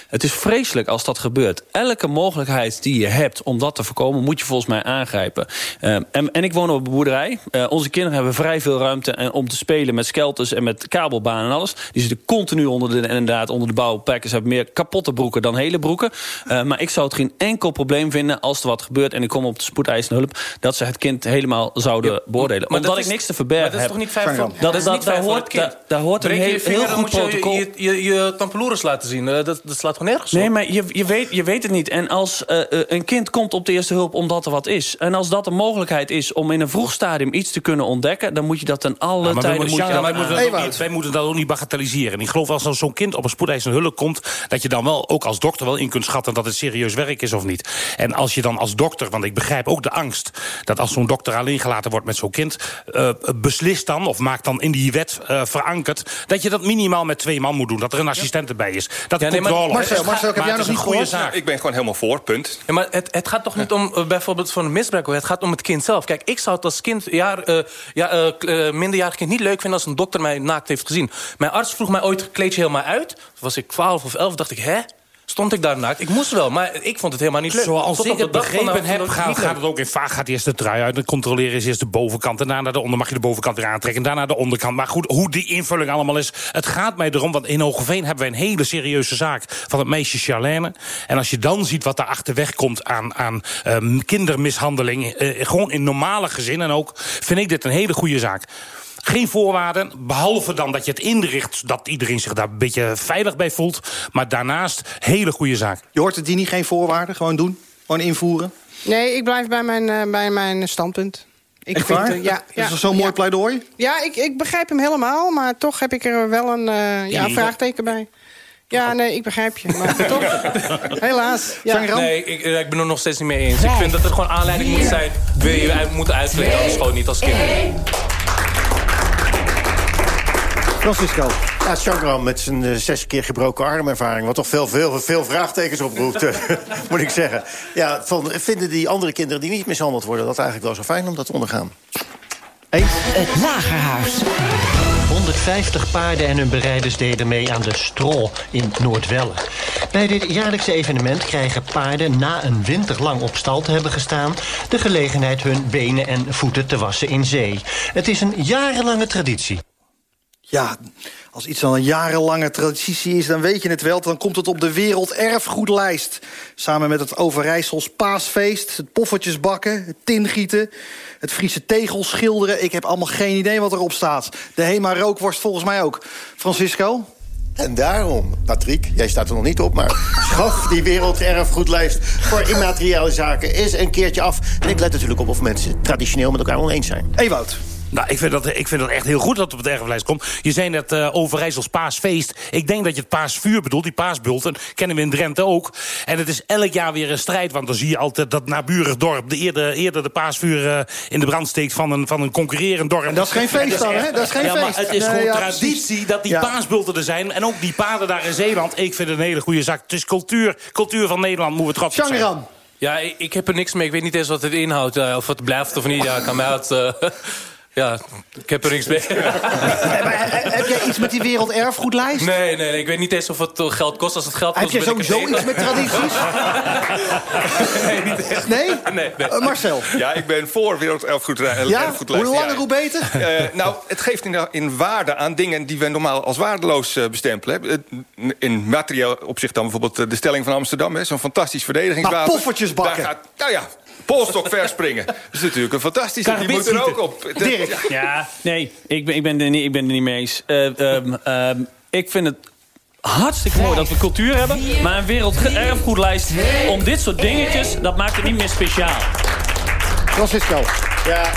Het is vreselijk als dat gebeurt. Elke mogelijkheid die je hebt om dat te voorkomen... moet je volgens mij aangrijpen. Eh, en, en ik woon op een boerderij. Eh, onze kinderen hebben vrij veel ruimte eh, om te spelen met skelters en met kabelbanen en alles. Die zitten continu onder de, inderdaad, onder de bouwpakkers. Hebben meer kapotte broeken dan hele broeken. Eh, maar ik zou het geen enkel probleem vinden als er wat gebeurt... en ik kom op de spoedeisende hulp... dat ze het kind helemaal zouden beoordelen. maar Omdat dat ik is- niks te verbergen maar dat is heb. toch niet fijn voor, Dat, dat is dat, niet daar fijn voor hoort, het kind? daar, daar hoort een Breek heel, je vinger, heel dan goed protocol. je, je, je, je tampeloeres laten zien. Dat, dat slaat gewoon nergens op. Nee, maar je, je, weet, je weet het niet. En als een kind komt op de eerste hulp omdat er wat is... en als dat een mogelijkheid is om in een vroeg stadium iets te kunnen ontdekken... dan moet je dat ten alle Ja, tijden... moeten- moet je ja, dat wij, moeten dat niet, wij moeten dat ook niet bagatelliseren. En ik geloof als zo'n kind op een spoedeisende hulp komt... dat je dan wel ook als dokter wel in kunt schatten... dat het serieus werk is of niet. En als je dan als dokter, want ik begrijp ook de angst... dat als zo'n dokter alleen gelaten wordt met zo'n kind... eh, beslist dan, of maakt dan in die wet eh, verankerd... dat je dat minimaal met twee man moet doen. Dat er een assistent erbij is. Dat Ja, nee, maar- controle. Marcel, Marcel, ik heb jou is nog een niet goede gehoord. zaak. Ik ben gewoon helemaal voor, punt. Ja, maar het, het gaat toch niet om eh, bijvoorbeeld voor een misbruik. Het gaat om het kind zelf. Kijk, ik zou het als kind, jaar, eh, ja, eh, k- eh, minderjarig kind niet leuk vinden... als een dokter mij naakt heeft gezien. Mijn arts vroeg mij ooit, kleed je helemaal uit? Toen was ik 12 of 11, dacht ik, hè? Stond ik daar naakt? Ik moest wel, maar ik vond het helemaal niet leuk. Zoals Tot ik het begrepen heb, gaat, gaat het ook in vaak gaat eerst de trui uit. Dan controleren is eerst de bovenkant. En daarna de onder mag je de bovenkant weer aantrekken. En daarna de onderkant. Maar goed, hoe die invulling allemaal is. Het gaat mij erom, want in Hogeveen hebben wij een hele serieuze zaak van het meisje Charlène. En als je dan ziet wat daar achterweg komt aan, aan ehm, kindermishandeling. eh, gewoon in normale gezinnen ook. Vind ik dit een hele goede zaak. Geen voorwaarden, behalve dan dat je het inricht... zodat iedereen zich daar een beetje veilig bij voelt. Maar daarnaast, hele goede zaak. Je hoort het die niet geen voorwaarden, gewoon doen. Gewoon invoeren. Nee, ik blijf bij mijn, eh, bij mijn standpunt. Ik Echt waar? eh, ja, Dat ja, is zo'n mooi ja. pleidooi. Ja, ik, ik begrijp hem helemaal, maar toch heb ik er wel een eh, ja, vraagteken bij. Ja, nee, ik begrijp je. Maar (laughs) toch, helaas. Ja. Nee, ik, ik ben er nog steeds niet mee eens. Ik vind dat er gewoon aanleiding moet zijn. Wil je moeten uitkleden, anders gewoon niet als kind. Francisco. Ja, met zijn eh, zes keer gebroken armervaring... wat toch veel, veel, veel vraagtekens oproept, eh, (laughs) moet ik zeggen. Ja, van, vinden die andere kinderen die niet mishandeld worden... dat eigenlijk wel zo fijn om dat te ondergaan? Het Lagerhuis. 150 paarden en hun bereiders deden mee aan de Strol in Noordwelle. Bij dit jaarlijkse evenement krijgen paarden na een winter lang op stal te hebben gestaan... de gelegenheid hun benen en voeten te wassen in zee. Het is een jarenlange traditie. Ja, als iets al een jarenlange traditie is, dan weet je het wel. Dan komt het op de werelderfgoedlijst. Samen met het Overijssels paasfeest, het poffertjesbakken, het tingieten... het Friese tegels schilderen. Ik heb allemaal geen idee wat erop staat. De Hema rookworst volgens mij ook. Francisco? En daarom, Patrick, jij staat er nog niet op... maar schaf die werelderfgoedlijst voor immateriële zaken eens een keertje af. En ik let natuurlijk op of mensen traditioneel met elkaar oneens zijn. Ewout. Nou, ik vind, dat, ik vind dat echt heel goed dat het op het erfelijst komt. Je zei net uh, Overijssels paasfeest. Ik denk dat je het paasvuur bedoelt, die paasbulten. Kennen we in Drenthe ook. En het is elk jaar weer een strijd. Want dan zie je altijd dat naburig dorp... De eerder, eerder de paasvuur uh, in de brand steekt van een, van een concurrerend dorp. En dat is geen feest dan, hè? Dat is geen ja, feest. Maar het is nee, gewoon ja, traditie dat die ja. paasbulten er zijn. En ook die paden daar in Zeeland. Ik vind het een hele goede zaak. Het is cultuur, cultuur van Nederland. Moeten we trots op zijn. Ja, ik, ik, heb er niks mee. Ik weet niet eens wat het inhoudt. Uh, of het blijft of niet. Ja, kan mij uit... (laughs) Ja, ik heb er niks mee. heb jij iets met die werelderfgoedlijst? Nee, nee, nee, ik weet niet eens of het geld kost. Als het geld kost, Heb je sowieso iets met tradities? (laughs) nee, niet echt. Nee? nee, nee. Uh, Marcel? Ja, ik ben voor werelderfgoedlijst. Ja? Hoe langer, ja. hoe beter? Uh, nou, het geeft in, in, waarde aan dingen die we normaal als waardeloos uh, bestempelen. In materieel opzicht dan bijvoorbeeld de stelling van Amsterdam. Zo'n fantastisch verdedigingswapen. Nou, poffertjes bakken. Daar gaat, nou ja, polstok verspringen. Dat is natuurlijk een fantastische. Die moet er ook op. Dirk. Ja, nee, ik ben, ik ben, er, niet, ik ben er niet mee eens. Uh, um, um, ik vind het hartstikke mooi dat we cultuur hebben. Maar een werelderfgoedlijst om dit soort dingetjes... dat maakt het niet meer speciaal. Francisco. Ja,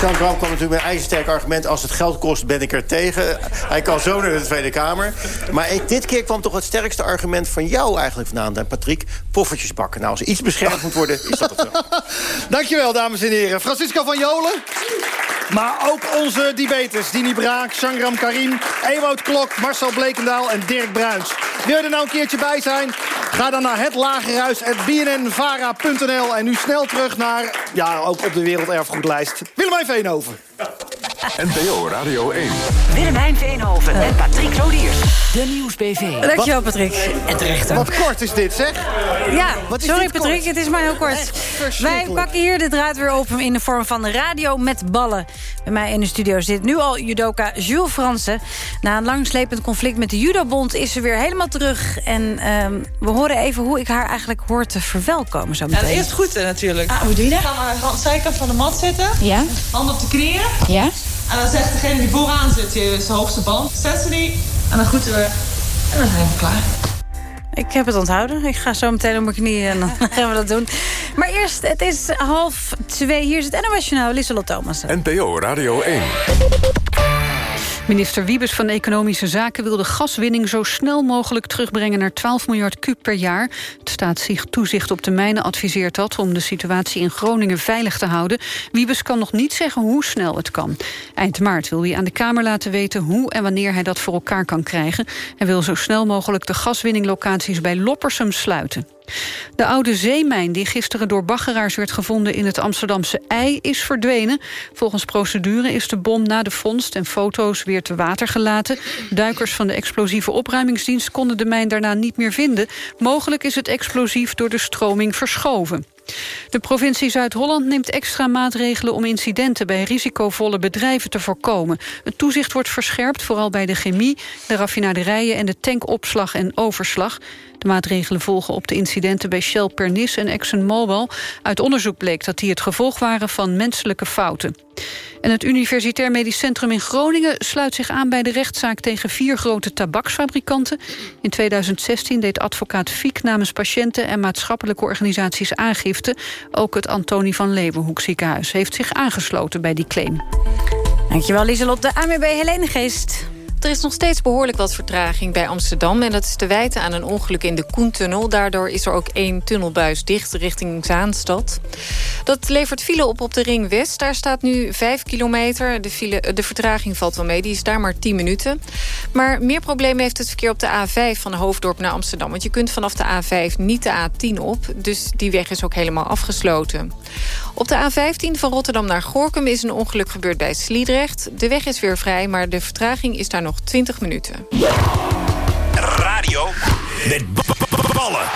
Jean kwam natuurlijk met een ijzersterk argument... als het geld kost, ben ik er tegen. Hij kan zo naar de Tweede Kamer. Maar ik, dit keer kwam toch het sterkste argument van jou eigenlijk vandaan, Patrick. Poffertjes bakken. Nou, als er iets beschermd moet worden, is dat het wel. (laughs) Dankjewel, dames en heren. Francisco van Jolen. Maar ook onze debaters. Dini Braak, Shangram Karim, Ewout Klok, Marcel Blekendaal en Dirk Bruins. Wil je er nou een keertje bij zijn? Ga dan naar het lagerhuis.bnnvara.nl en nu snel terug naar, ja, ook op de werelderfgoedlijst. Willemijn Veenhoven. NPO Radio 1. Willemijn Veenhoven en Patrick Lodiers. De Nieuwsbv. Dankjewel, Patrick. En terecht ook. Wat kort is dit, zeg. Ja, Wat is sorry dit Patrick, kort? het is maar heel kort. Wij pakken hier de draad weer op in de vorm van radio met ballen. Bij mij in de studio zit nu al judoka Jules Fransen. Na een langslepend conflict met de judobond is ze weer helemaal terug. En ehm, we horen even hoe ik haar eigenlijk hoor te verwelkomen zo Ja, meteen. de eerste groeten natuurlijk. Ah, hoe doe je dat? Ga maar aan de zijkant van de mat zitten. Ja. Handen op de knieën. Ja. En dan zegt degene die vooraan zit, je zijn hoogste band. Zet ze die. En dan groeten we. En dan zijn we klaar. Ik heb het onthouden. Ik ga zo meteen op mijn knieën en dan (laughs) gaan we dat doen. Maar eerst, het is half twee. Hier is het NOS Journaal, Lieselot Thomas. NPO Radio 1. Minister Wiebes van Economische Zaken wil de gaswinning zo snel mogelijk terugbrengen naar 12 miljard kub per jaar. Het staatstoezicht op de mijnen adviseert dat om de situatie in Groningen veilig te houden. Wiebes kan nog niet zeggen hoe snel het kan. Eind maart wil hij aan de Kamer laten weten hoe en wanneer hij dat voor elkaar kan krijgen. Hij wil zo snel mogelijk de gaswinninglocaties bij Loppersum sluiten. De oude zeemijn die gisteren door baggeraars werd gevonden in het Amsterdamse ei is verdwenen. Volgens procedure is de bom na de vondst en foto's weer te water gelaten. Duikers van de explosieve opruimingsdienst konden de mijn daarna niet meer vinden. Mogelijk is het explosief door de stroming verschoven. De provincie Zuid-Holland neemt extra maatregelen om incidenten bij risicovolle bedrijven te voorkomen. Het toezicht wordt verscherpt, vooral bij de chemie, de raffinaderijen en de tankopslag en overslag. De maatregelen volgen op de incidenten bij Shell Pernis en ExxonMobil. Uit onderzoek bleek dat die het gevolg waren van menselijke fouten. En het Universitair Medisch Centrum in Groningen sluit zich aan bij de rechtszaak tegen vier grote tabaksfabrikanten. In 2016 deed advocaat Fiek namens patiënten en maatschappelijke organisaties aangifte. Ook het Antonie van Leeuwenhoek ziekenhuis heeft zich aangesloten bij die claim. Dankjewel Lieselot. De ANWB Helene Geest. Er is nog steeds behoorlijk wat vertraging bij Amsterdam... en dat is te wijten aan een ongeluk in de Koentunnel. Daardoor is er ook één tunnelbuis dicht richting Zaanstad. Dat levert file op op de Ring West. Daar staat nu 5 kilometer. De, file, de vertraging valt wel mee, die is daar maar 10 minuten. Maar meer problemen heeft het verkeer op de A5 van Hoofddorp naar Amsterdam. Want je kunt vanaf de A5 niet de A10 op. Dus die weg is ook helemaal afgesloten. Op de A15 van Rotterdam naar Gorkum is een ongeluk gebeurd bij Sliedrecht. De weg is weer vrij, maar de vertraging is daar nog 20 minuten. Radio met ballen.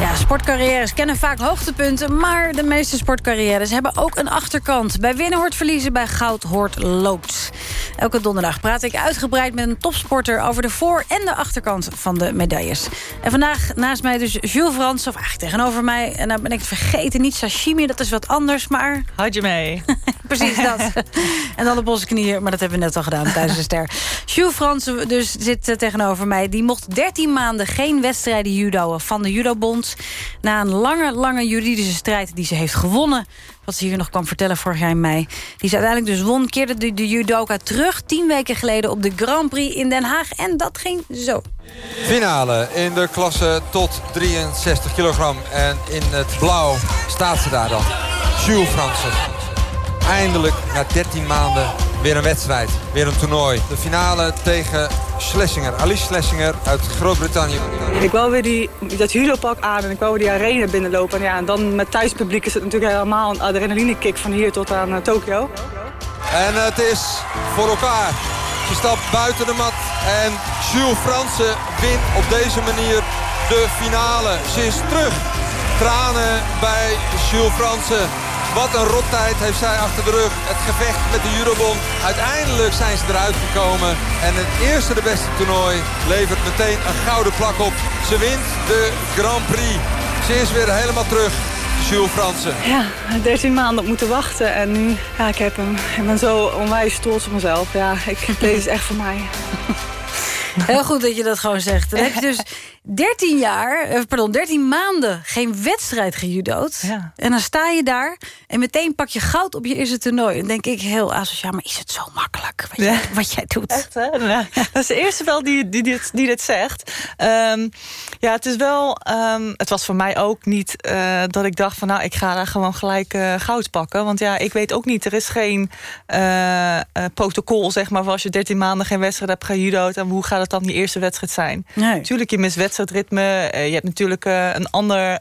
Ja, sportcarrières kennen vaak hoogtepunten... maar de meeste sportcarrières hebben ook een achterkant. Bij winnen hoort verliezen, bij goud hoort lood. Elke donderdag praat ik uitgebreid met een topsporter... over de voor- en de achterkant van de medailles. En vandaag naast mij dus Jules Frans, of eigenlijk tegenover mij... en nou ben ik het vergeten, niet sashimi, dat is wat anders, maar... Houd je mee. (laughs) Precies dat. (laughs) en dan op onze knieën, maar dat hebben we net al gedaan tijdens de ster. Jules Fransen dus zit tegenover mij. Die mocht 13 maanden geen wedstrijden judoën van de judobond. Na een lange, lange juridische strijd die ze heeft gewonnen... wat ze hier nog kwam vertellen vorig jaar in mei... die ze uiteindelijk dus won, keerde de, de judoka terug... tien weken geleden op de Grand Prix in Den Haag. En dat ging zo. Finale in de klasse tot 63 kilogram. En in het blauw staat ze daar dan. Jules Fransen. Eindelijk, na 13 maanden, weer een wedstrijd. Weer een toernooi. De finale tegen Schlesinger. Alice Schlesinger uit Groot-Brittannië. Ik wou weer die, dat judopak aan en ik wou weer die arena binnenlopen. En, ja, en dan met thuispubliek is het natuurlijk helemaal een adrenalinekick van hier tot aan uh, Tokio. En het is voor elkaar. Ze stapt buiten de mat en Jules Fransen wint op deze manier de finale. Ze is terug. Tranen bij Jules Fransen. Wat een rottijd heeft zij achter de rug. Het gevecht met de judobond. Uiteindelijk zijn ze eruit gekomen. En het eerste de beste toernooi levert meteen een gouden plak op. Ze wint de Grand Prix. Ze is weer helemaal terug. Jules Fransen. Ja, 13 maanden op moeten wachten en nu, ja, ik heb hem. Ik ben zo onwijs trots op mezelf. Ja, ik, deze is echt voor mij. Heel goed dat je dat gewoon zegt. Dan heb je dus 13 jaar, eh, pardon, 13 maanden geen wedstrijd gejudood. Ja. En dan sta je daar en meteen pak je goud op je eerste toernooi. Dan denk ik heel asociaal, maar is het zo makkelijk wat, jij, wat jij doet? Echt, hè? Nou, dat is de eerste wel die, die, dit, die dit zegt. Ehm, ja, het is wel... ehm, het was voor mij ook niet eh, dat ik dacht van... nou, ik ga daar gewoon gelijk eh, goud pakken. Want ja, ik weet ook niet, er is geen protocol, zeg maar... voor als je 13 maanden geen wedstrijd hebt gejudo'd... en hoe gaat het dan die eerste wedstrijd zijn? Nee. Natuurlijk, je mist wedstrijdritme. eh, je hebt natuurlijk eh, een ander,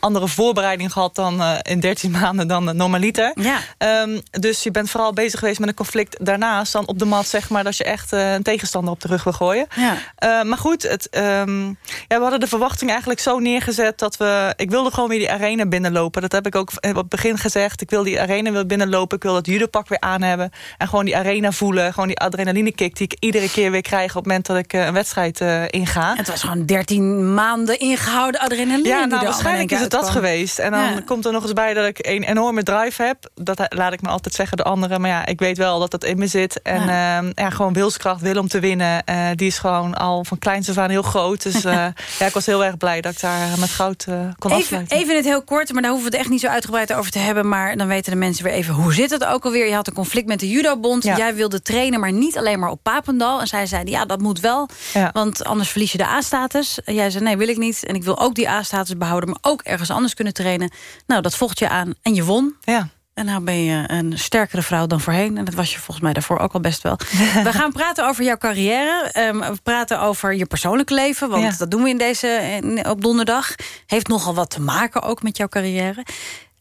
andere voorbereiding gehad... dan eh, in 13 maanden dan normaliter. Ja. Ehm, dus je bent vooral bezig geweest met een conflict daarnaast... dan op de mat, zeg maar, dat je echt een tegenstander op de rug wil gooien. Ja. Maar goed, het, ehm, ja, we hadden de verwachting eigenlijk zo neergezet... dat we... Ik wilde gewoon weer die arena binnenlopen. Dat heb ik ook op het begin gezegd. Ik wil die arena weer binnenlopen. Ik wil dat judopak weer aan hebben. En gewoon die arena voelen. Gewoon die adrenalinekick die ik iedere keer weer krijg... op het moment dat ik een wedstrijd inga. Het was gewoon 13 maanden ingehouden adrenaline. Ja, nou, waarschijnlijk is het dat geweest. En dan Ja. komt er nog eens bij dat ik een enorme drive heb. Dat laat ik me altijd zeggen, de anderen. Maar ja, ik weet wel dat dat in me zit. En ja. ja, gewoon wilskracht, wil om te winnen. eh, die is gewoon al van kleins af aan heel groot. Dus (laughs) eh, ja, ik was heel erg blij dat ik daar met goud eh, kon Even, afsluiten. even het heel kort, maar daar hoeven we het echt niet zo uitgebreid over te hebben. Maar dan weten de mensen weer even, hoe zit het ook alweer? Je had een conflict met de judobond. Ja. Jij wilde trainen, maar niet alleen maar op Papendal. En zij zeiden, ja, dat moet wel. Want anders verlies je de A-status. En jij zei, nee, wil ik niet. En ik wil ook die A-status behouden, maar ook ergens anders kunnen trainen. Nou, dat vocht je aan en je won. Ja. En nou ben je een sterkere vrouw dan voorheen. En dat was je volgens mij daarvoor ook al best wel. (laughs) we gaan praten over jouw carrière. Ehm, we praten over je persoonlijke leven. Want Ja. dat doen we in deze, in- op donderdag. Heeft nogal wat te maken ook met jouw carrière.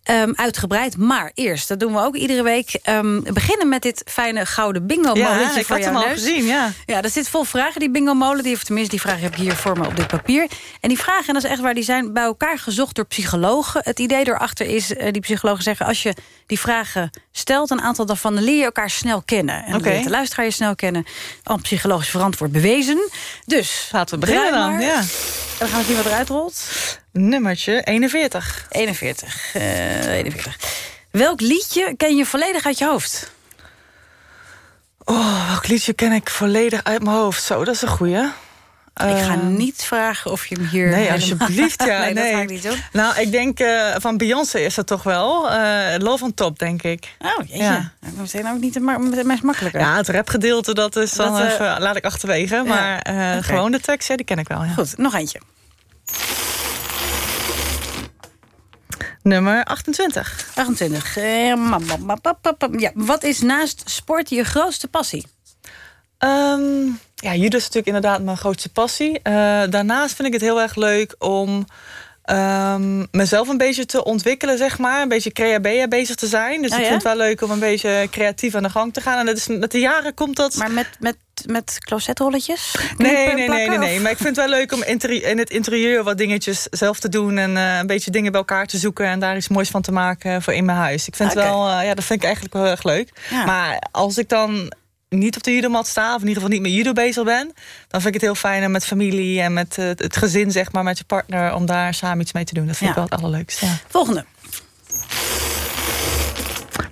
Ehm, uitgebreid. Maar eerst, dat doen we ook iedere week. we beginnen met dit fijne gouden bingo Ja, ik voor had hem al neus. gezien, ja. Ja, dat zit vol vragen, die bingo molen. Die, of tenminste, die vragen heb ik hier voor me op dit papier. En die vragen, en dat is echt waar, die zijn bij elkaar gezocht door psychologen. Het idee erachter is, eh, die psychologen zeggen... als je die vragen stelt, een aantal daarvan... dan leer je elkaar snel kennen. En dan leert de luisteraar je snel kennen. Al psychologisch verantwoord bewezen. Dus, Laten we beginnen dan, maar. ja. En dan gaan we zien wat eruit rolt. Nummertje 41. 41. eh, 41. Welk liedje ken je volledig uit je hoofd? Oh, welk liedje ken ik volledig uit mijn hoofd? Zo, dat is een goeie. ik ga Ehm, niet vragen of je hem hier... Nee, alsjeblieft. Ja, nee, (laughs) nee, dat ga ik niet doen. Nou, ik denk eh, van Beyoncé is dat toch wel. Eh, Love on Top, denk ik. Oh, jeetje. Ja. Dat is meteen ook niet het meest makkelijke. Ja, het rapgedeelte, dat is dan Dat, eh, even, laat ik achterwege. Maar oké. gewoon de tekst, ja, die ken ik wel. Ja. Goed, nog eentje. Nummer 28. 28. Eh, Ja, wat is naast sport je grootste passie? Ehm, ja, judo is natuurlijk inderdaad mijn grootste passie. Eh, daarnaast vind ik het heel erg leuk om ehm, mezelf een beetje te ontwikkelen, zeg maar. Een beetje creabea bezig te zijn. Dus Oh, ik ja? vind het wel leuk om een beetje creatief aan de gang te gaan. En dat is, met de jaren komt dat... Maar met, met, met closetrolletjes? Nee, nee, nee, nee, plakken, nee. Maar ik vind het wel leuk om in het interieur wat dingetjes zelf te doen. En eh, een beetje dingen bij elkaar te zoeken. En daar iets moois van te maken voor in mijn huis. Ik vind het wel, eh, ja, dat vind ik eigenlijk wel heel erg leuk. Ja. Maar als ik dan niet op de judomat sta, of in ieder geval niet met judo bezig ben, dan vind ik het heel fijn om met familie en met eh, het gezin, zeg maar, met je partner, om daar samen iets mee te doen. Dat vind Ja. ik wel het allerleukste. Ja. Volgende.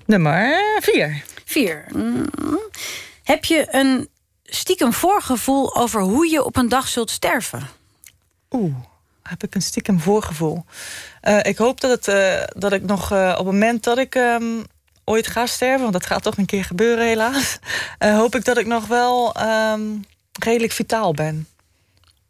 Nummer vier. Vier. Mm. Heb je een stiekem voorgevoel over hoe je op een dag zult sterven? Oeh, heb ik een stiekem voorgevoel. Eh, ik hoop dat, het, eh, dat ik nog op het moment dat ik ehm, ooit ga sterven... want dat gaat toch een keer gebeuren helaas... eh, hoop ik dat ik nog wel ehm, redelijk vitaal ben.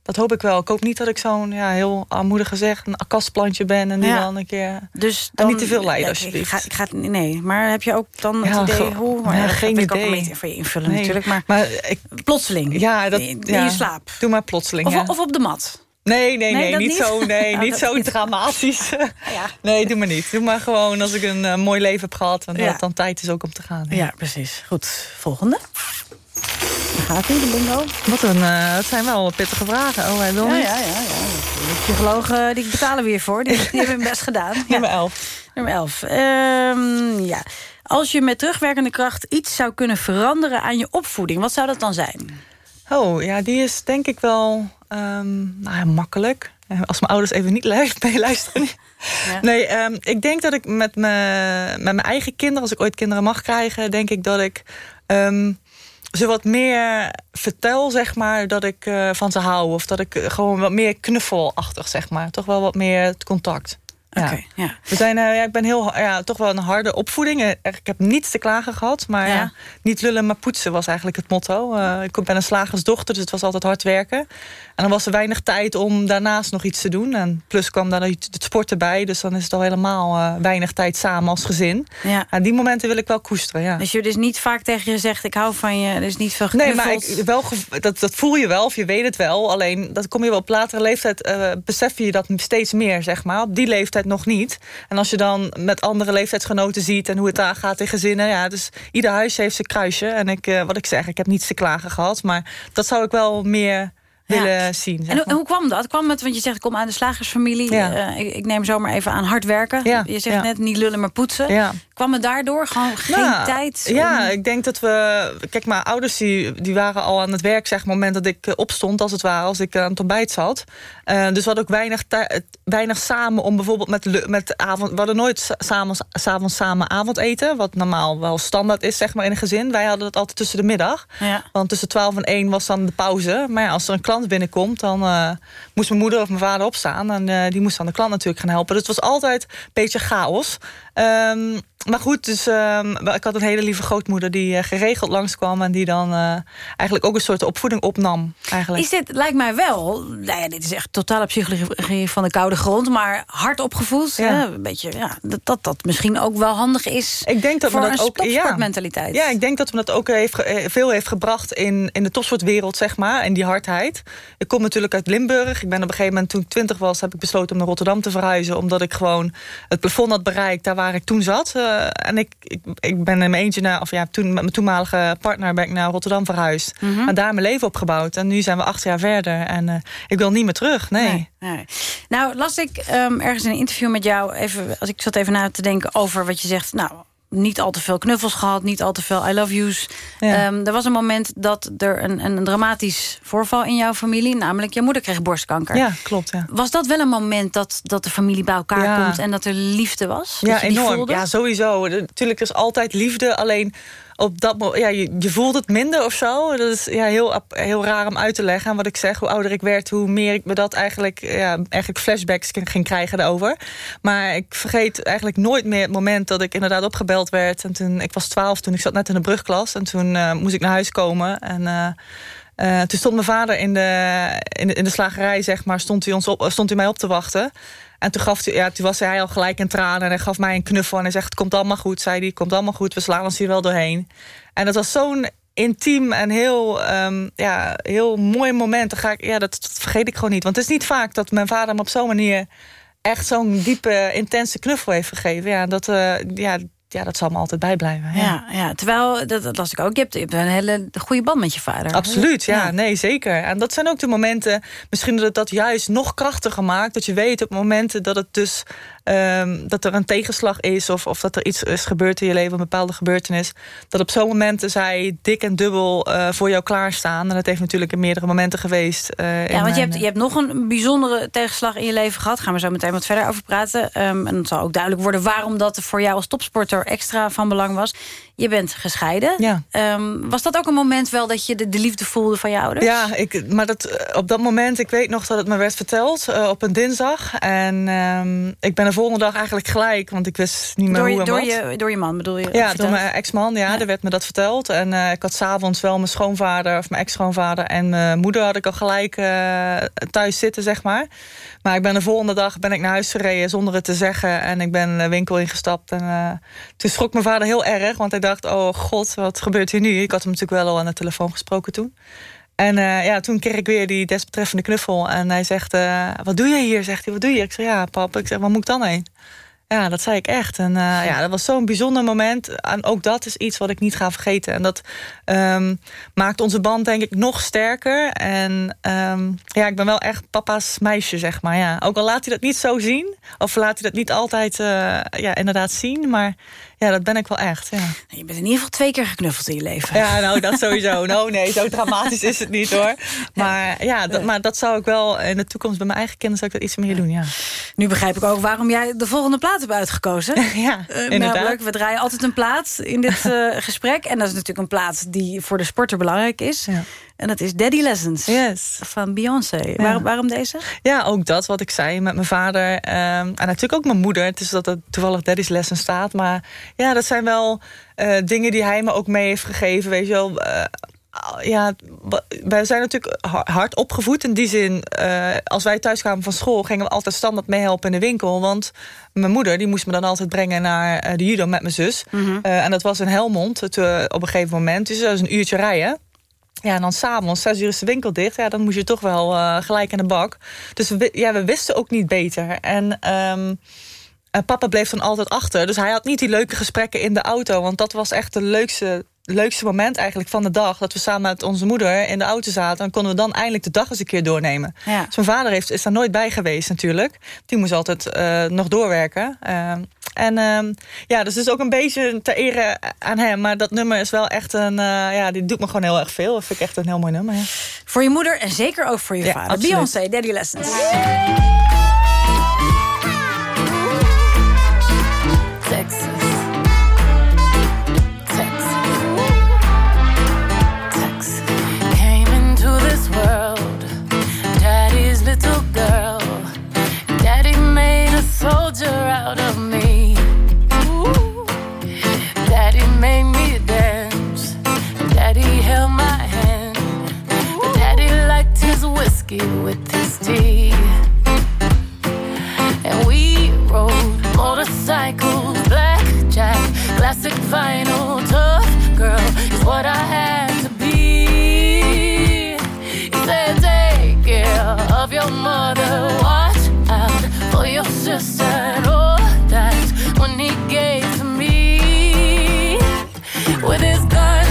Dat hoop ik wel. Ik hoop niet dat ik zo'n ja, heel armoedig gezegd... een kastplantje ben en die Ja. dan een keer... Dus En niet te veel ja, lijden, ik- alsjeblieft. Ik ga, ik ga, nee, maar heb je ook dan Ja, het idee hoe? ja, dat geen ik ook idee. beetje voor je invullen Nee, natuurlijk. Maar, ik, plotseling. ja, dat, in, in ja, je slaap. Doe maar plotseling. Of, ja. of op de mat. Nee, nee, nee, niet, niet? zo, nee, (laughs) Ja, niet zo niet. dramatisch. (laughs) Nee, doe maar niet. Doe maar gewoon als ik een eh, mooi leven heb gehad... en dat Ja. het dan tijd is ook om te gaan. Ja, precies. Goed. Volgende. Daar gaat hij, de bingo. Wat een, eh, dat zijn wel pittige vragen. Oh, hij wil Ja, niet. ja, ja. ja. De psychologen die betalen weer voor. Die, die hebben hun best gedaan. (laughs) Ja. Nummer 11. Nummer 11. Ehm, ja. Als je met terugwerkende kracht iets zou kunnen veranderen aan je opvoeding... wat zou dat dan zijn? Oh, ja, die is denk ik wel ehm, nou ja, makkelijk. Eh, Als mijn ouders even niet lu- (laughs) meeluisteren. Nee, ehm, ik denk dat ik met, me, met mijn eigen kinderen... als ik ooit kinderen mag krijgen... denk ik dat ik ehm, ze wat meer vertel, zeg maar, dat ik eh, van ze hou. Of dat ik eh, gewoon wat meer knuffelachtig, zeg maar. Toch wel wat meer het contact. Ja. Oké, ja. We zijn, eh, ja, ik ben heel, ja, toch wel een harde opvoeding. Eh, Ik heb niets te klagen gehad, maar Ja. niet lullen maar poetsen was eigenlijk het motto. Eh, ik ben een slagersdochter, dus het was altijd hard werken. En dan was er weinig tijd om daarnaast nog iets te doen. En plus kwam daar het sport erbij, dus dan is het al helemaal weinig tijd samen als gezin. Ja. En die momenten wil ik wel koesteren, ja. Dus je dus niet vaak tegen je gezegd... ik hou van je, er is niet veel Nee, geknuffeld. maar ik, wel, dat, dat voel je wel, of je weet het wel. Alleen, dat kom je wel op latere leeftijd, besef je dat steeds meer, zeg maar. Op die leeftijd nog niet. En als je dan met andere leeftijdsgenoten ziet... en hoe het daar gaat in gezinnen, ja, dus ieder huis heeft zijn kruisje. En ik, eh, wat ik zeg, ik heb niets te klagen gehad. Maar dat zou ik wel meer willen zien, zeg En hoe, kwam dat? Kwam het, want je zegt, ik kom uit de slagersfamilie. Ja. Eh, ik, ik neem zomaar even aan hard werken. Ja, Je zegt ja. net, niet lullen, maar poetsen. Ja. Kwam het daardoor? Gewoon geen Nou, tijd? Ja, om- ik denk dat we... Kijk, mijn ouders die, die waren al aan het werk... zeg, op het moment dat ik eh, opstond, als het ware... als ik aan het ontbijt zat. Eh, dus we hadden ook weinig, tij- weinig samen om bijvoorbeeld met, met avond... We hadden nooit sa- s'avonds s'avonds samen avondeten... wat normaal wel standaard is zeg maar, in een gezin. Wij hadden dat altijd tussen de middag. Ja. Want tussen 12 en 1 was dan de pauze. Maar ja, als er een klant binnenkomt... dan eh, moest mijn moeder of mijn vader opstaan. En eh, die moest dan de klant natuurlijk gaan helpen. Dus het was altijd een beetje chaos. Ehm, maar goed, dus ehm, ik had een hele lieve grootmoeder... die eh, geregeld langskwam en die dan eh, eigenlijk ook een soort opvoeding opnam. Eigenlijk. Is dit, lijkt mij wel, nou ja, dit is echt totale psychologie van de koude grond... maar hard opgevoed. Ja. Hè? Een beetje, ja, dat, dat dat misschien ook wel handig is Ik denk dat voor dat een ook ja. topsportmentaliteit. Ja, ik denk dat me dat ook heeft, eh, veel heeft gebracht in, in de topsportwereld, zeg maar. En die hardheid. Ik kom natuurlijk uit Limburg. Ik ben op een gegeven moment, toen ik twintig was, heb ik besloten om naar Rotterdam te verhuizen. Omdat ik gewoon het plafond had bereikt daar waar ik toen zat. Eh, en ik, ik, ik ben in mijn eentje naar, of ja, toen met mijn toenmalige partner ben ik naar Rotterdam verhuisd. Mhm. En daar mijn leven opgebouwd. En nu zijn we acht jaar verder. En eh, ik wil niet meer terug, nee. Nee, nee. Nou, las ik ehm, ergens in een interview met jou... Even, als ik zat even na te denken over wat je zegt... nou, niet al te veel knuffels gehad, niet al te veel I love yous. Ja. Ehm, er was een moment dat er een, een dramatisch voorval in jouw familie... namelijk je moeder kreeg borstkanker. Ja, klopt, ja. Was dat wel een moment dat, dat de familie bij elkaar Ja. komt... en dat er liefde was? Ja, enorm. Ja, sowieso. Natuurlijk is altijd liefde, alleen op dat mo- ja, je, je voelt het minder of zo. Dat is ja, heel, heel raar om uit te leggen. En wat ik zeg, hoe ouder ik werd, hoe meer ik me dat eigenlijk, ja, eigenlijk flashbacks ging ging krijgen daarover. Maar ik vergeet eigenlijk nooit meer het moment dat ik inderdaad opgebeld werd. En toen, ik was twaalf toen, ik zat net in de brugklas. En toen eh, moest ik naar huis komen. En eh, eh, toen stond mijn vader in de, in de, slagerij, zeg maar, stond hij, ons op, stond hij mij op te wachten. En toen, gaf hij, ja, toen was hij al gelijk in tranen en hij gaf mij een knuffel. En hij zegt, het komt allemaal goed, zei hij. Het komt allemaal goed, we slaan ons hier wel doorheen. En dat was zo'n intiem en heel, ehm, ja, heel mooi moment. Ga ik, ja, dat, dat vergeet ik gewoon niet. Want het is niet vaak dat mijn vader me op zo'n manier... echt zo'n diepe, intense knuffel heeft gegeven. Ja, dat, eh, ja, ja, dat zal me altijd bijblijven. Ja. Ja, ja, terwijl, dat, dat las ik ook, je hebt, je hebt een hele goede band met je vader. Absoluut, ja, nee, zeker. En dat zijn ook de momenten, misschien dat het dat juist nog krachtiger maakt. Dat je weet op momenten dat het dus ehm, dat er een tegenslag is, of, of dat er iets is gebeurd in je leven, een bepaalde gebeurtenis. Dat op zo'n momenten zij dik en dubbel eh, voor jou klaarstaan. En dat heeft natuurlijk in meerdere momenten geweest. eh, Ja, want je hebt, je hebt nog een bijzondere tegenslag in je leven gehad. Gaan we zo meteen wat verder over praten. Ehm, en het zal ook duidelijk worden waarom dat voor jou als topsporter extra van belang was. Je bent gescheiden. Ja. Ehm, was dat ook een moment wel dat je de, de liefde voelde van je ouders? Ja, ik, maar dat, eh, op dat moment, ik weet nog dat het me werd verteld op een dinsdag. En ik ben de volgende dag eigenlijk gelijk, want ik wist niet meer Door, hoe je, en door, wat. je, door je man bedoel je? Ja, door mijn ex-man, ja, daar werd me dat verteld. En eh, ik had s'avonds wel mijn schoonvader, of mijn ex-schoonvader... en mijn moeder had ik al gelijk eh, thuis zitten, zeg maar. Maar ik ben de volgende dag ben ik naar huis gereden zonder het te zeggen... en ik ben de winkel ingestapt. En eh, toen schrok mijn vader heel erg, want hij dacht... oh god, wat gebeurt hier nu? Ik had hem natuurlijk wel al aan de telefoon gesproken toen. En eh, ja, toen kreeg ik weer die desbetreffende knuffel. En hij zegt, eh, wat doe je hier? Zegt hij, wat doe je? Ik zeg, ja pap, ik zeg, waar moet ik dan heen? Ja, dat zei ik echt. En eh, ja, dat was zo'n bijzonder moment. En ook dat is iets wat ik niet ga vergeten. En dat ehm, maakt onze band denk ik nog sterker. En ehm, ja, ik ben wel echt papa's meisje, zeg maar. Ja. Ook al laat hij dat niet zo zien. Of laat hij dat niet altijd eh, ja, inderdaad zien. Maar ja, dat ben ik wel echt, ja. Je bent in ieder geval twee keer geknuffeld in je leven. Ja, nou, dat sowieso. (laughs) Nou, nee, zo dramatisch is het niet, hoor. Maar ja, dat, maar dat zou ik wel in de toekomst... bij mijn eigen kinderen zou ik dat iets meer doen, ja. Nu begrijp ik ook waarom jij de volgende plaat hebben uitgekozen. (laughs) ja, Eh, inderdaad. we draaien altijd een plaat in dit (laughs) eh, gesprek. En dat is natuurlijk een plaat die voor de sporter belangrijk is. En dat is Daddy Lessons van Beyoncé. Waarom, waarom deze? Ja, ook dat wat ik zei met mijn vader. ehm, en natuurlijk ook mijn moeder. Het is dat het toevallig Daddy's Lesson staat. Maar ja, dat zijn wel eh, dingen die hij me ook mee heeft gegeven. Weet je wel. Eh, ja, wij zijn natuurlijk ha- hard opgevoed. In die zin, eh, als wij thuis kwamen van school... gingen we altijd standaard meehelpen in de winkel. Want mijn moeder die moest me dan altijd brengen naar eh, de judo met mijn zus. Eh, en dat was in Helmond het, op een gegeven moment. Dus dat is een uurtje rijden. Ja, en dan s'avonds, zes uur is de winkel dicht. Ja, dan moest je toch wel gelijk in de bak. Dus we, ja, we wisten ook niet beter. En ehm, en papa bleef dan altijd achter. Dus hij had niet die leuke gesprekken in de auto. Want dat was echt het leukste, leukste moment eigenlijk van de dag. Dat we samen met onze moeder in de auto zaten. En konden we dan eindelijk de dag eens een keer doornemen. Ja. Dus mijn vader heeft, is daar nooit bij geweest natuurlijk. Die moest altijd eh, nog doorwerken. Ehm, en ehm, ja, dus het is ook een beetje ter ere aan hem. Maar dat nummer is wel echt een... eh, ja, die doet me gewoon heel erg veel. Dat vind ik echt een heel mooi nummer. Ja. Voor je moeder en zeker ook voor je Ja, vader. Beyoncé, Daddy Lessons. Whiskey with his tea. And we rode motorcycles, blackjack, classic vinyl, tough girl is what I had to be. He said, take care of your mother, watch out for your sister, and all that when he gave to me. With his gun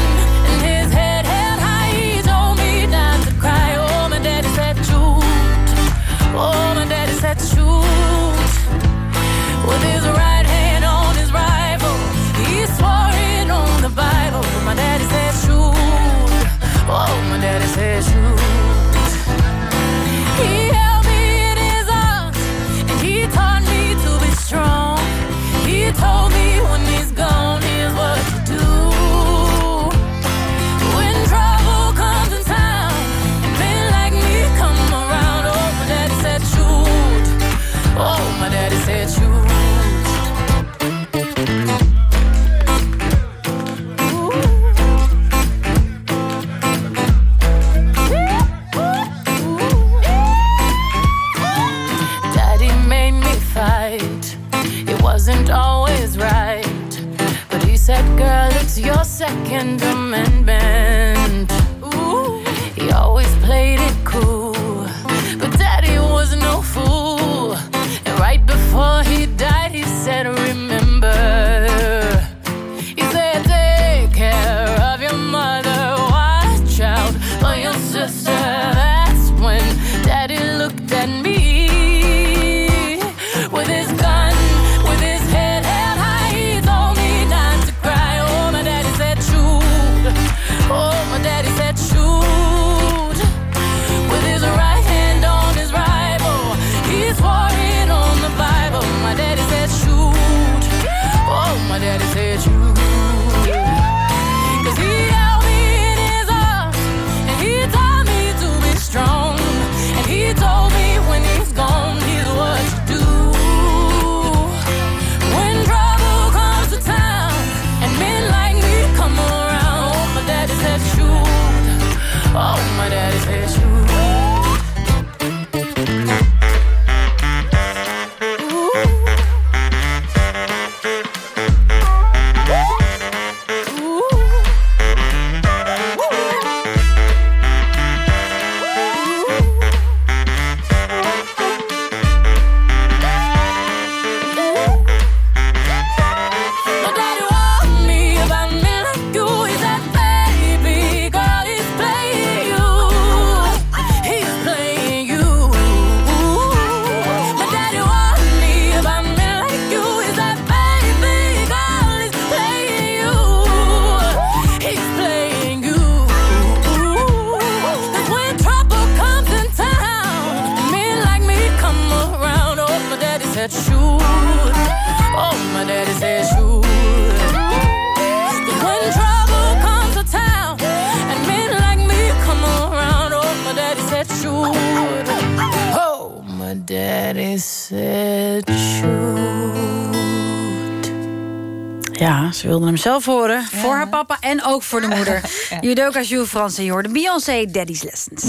hem zelf horen. Voor haar papa en ook voor de moeder. (laughs) Judoka Jules Frans en je hoorde Beyoncé, Daddy's Lessons.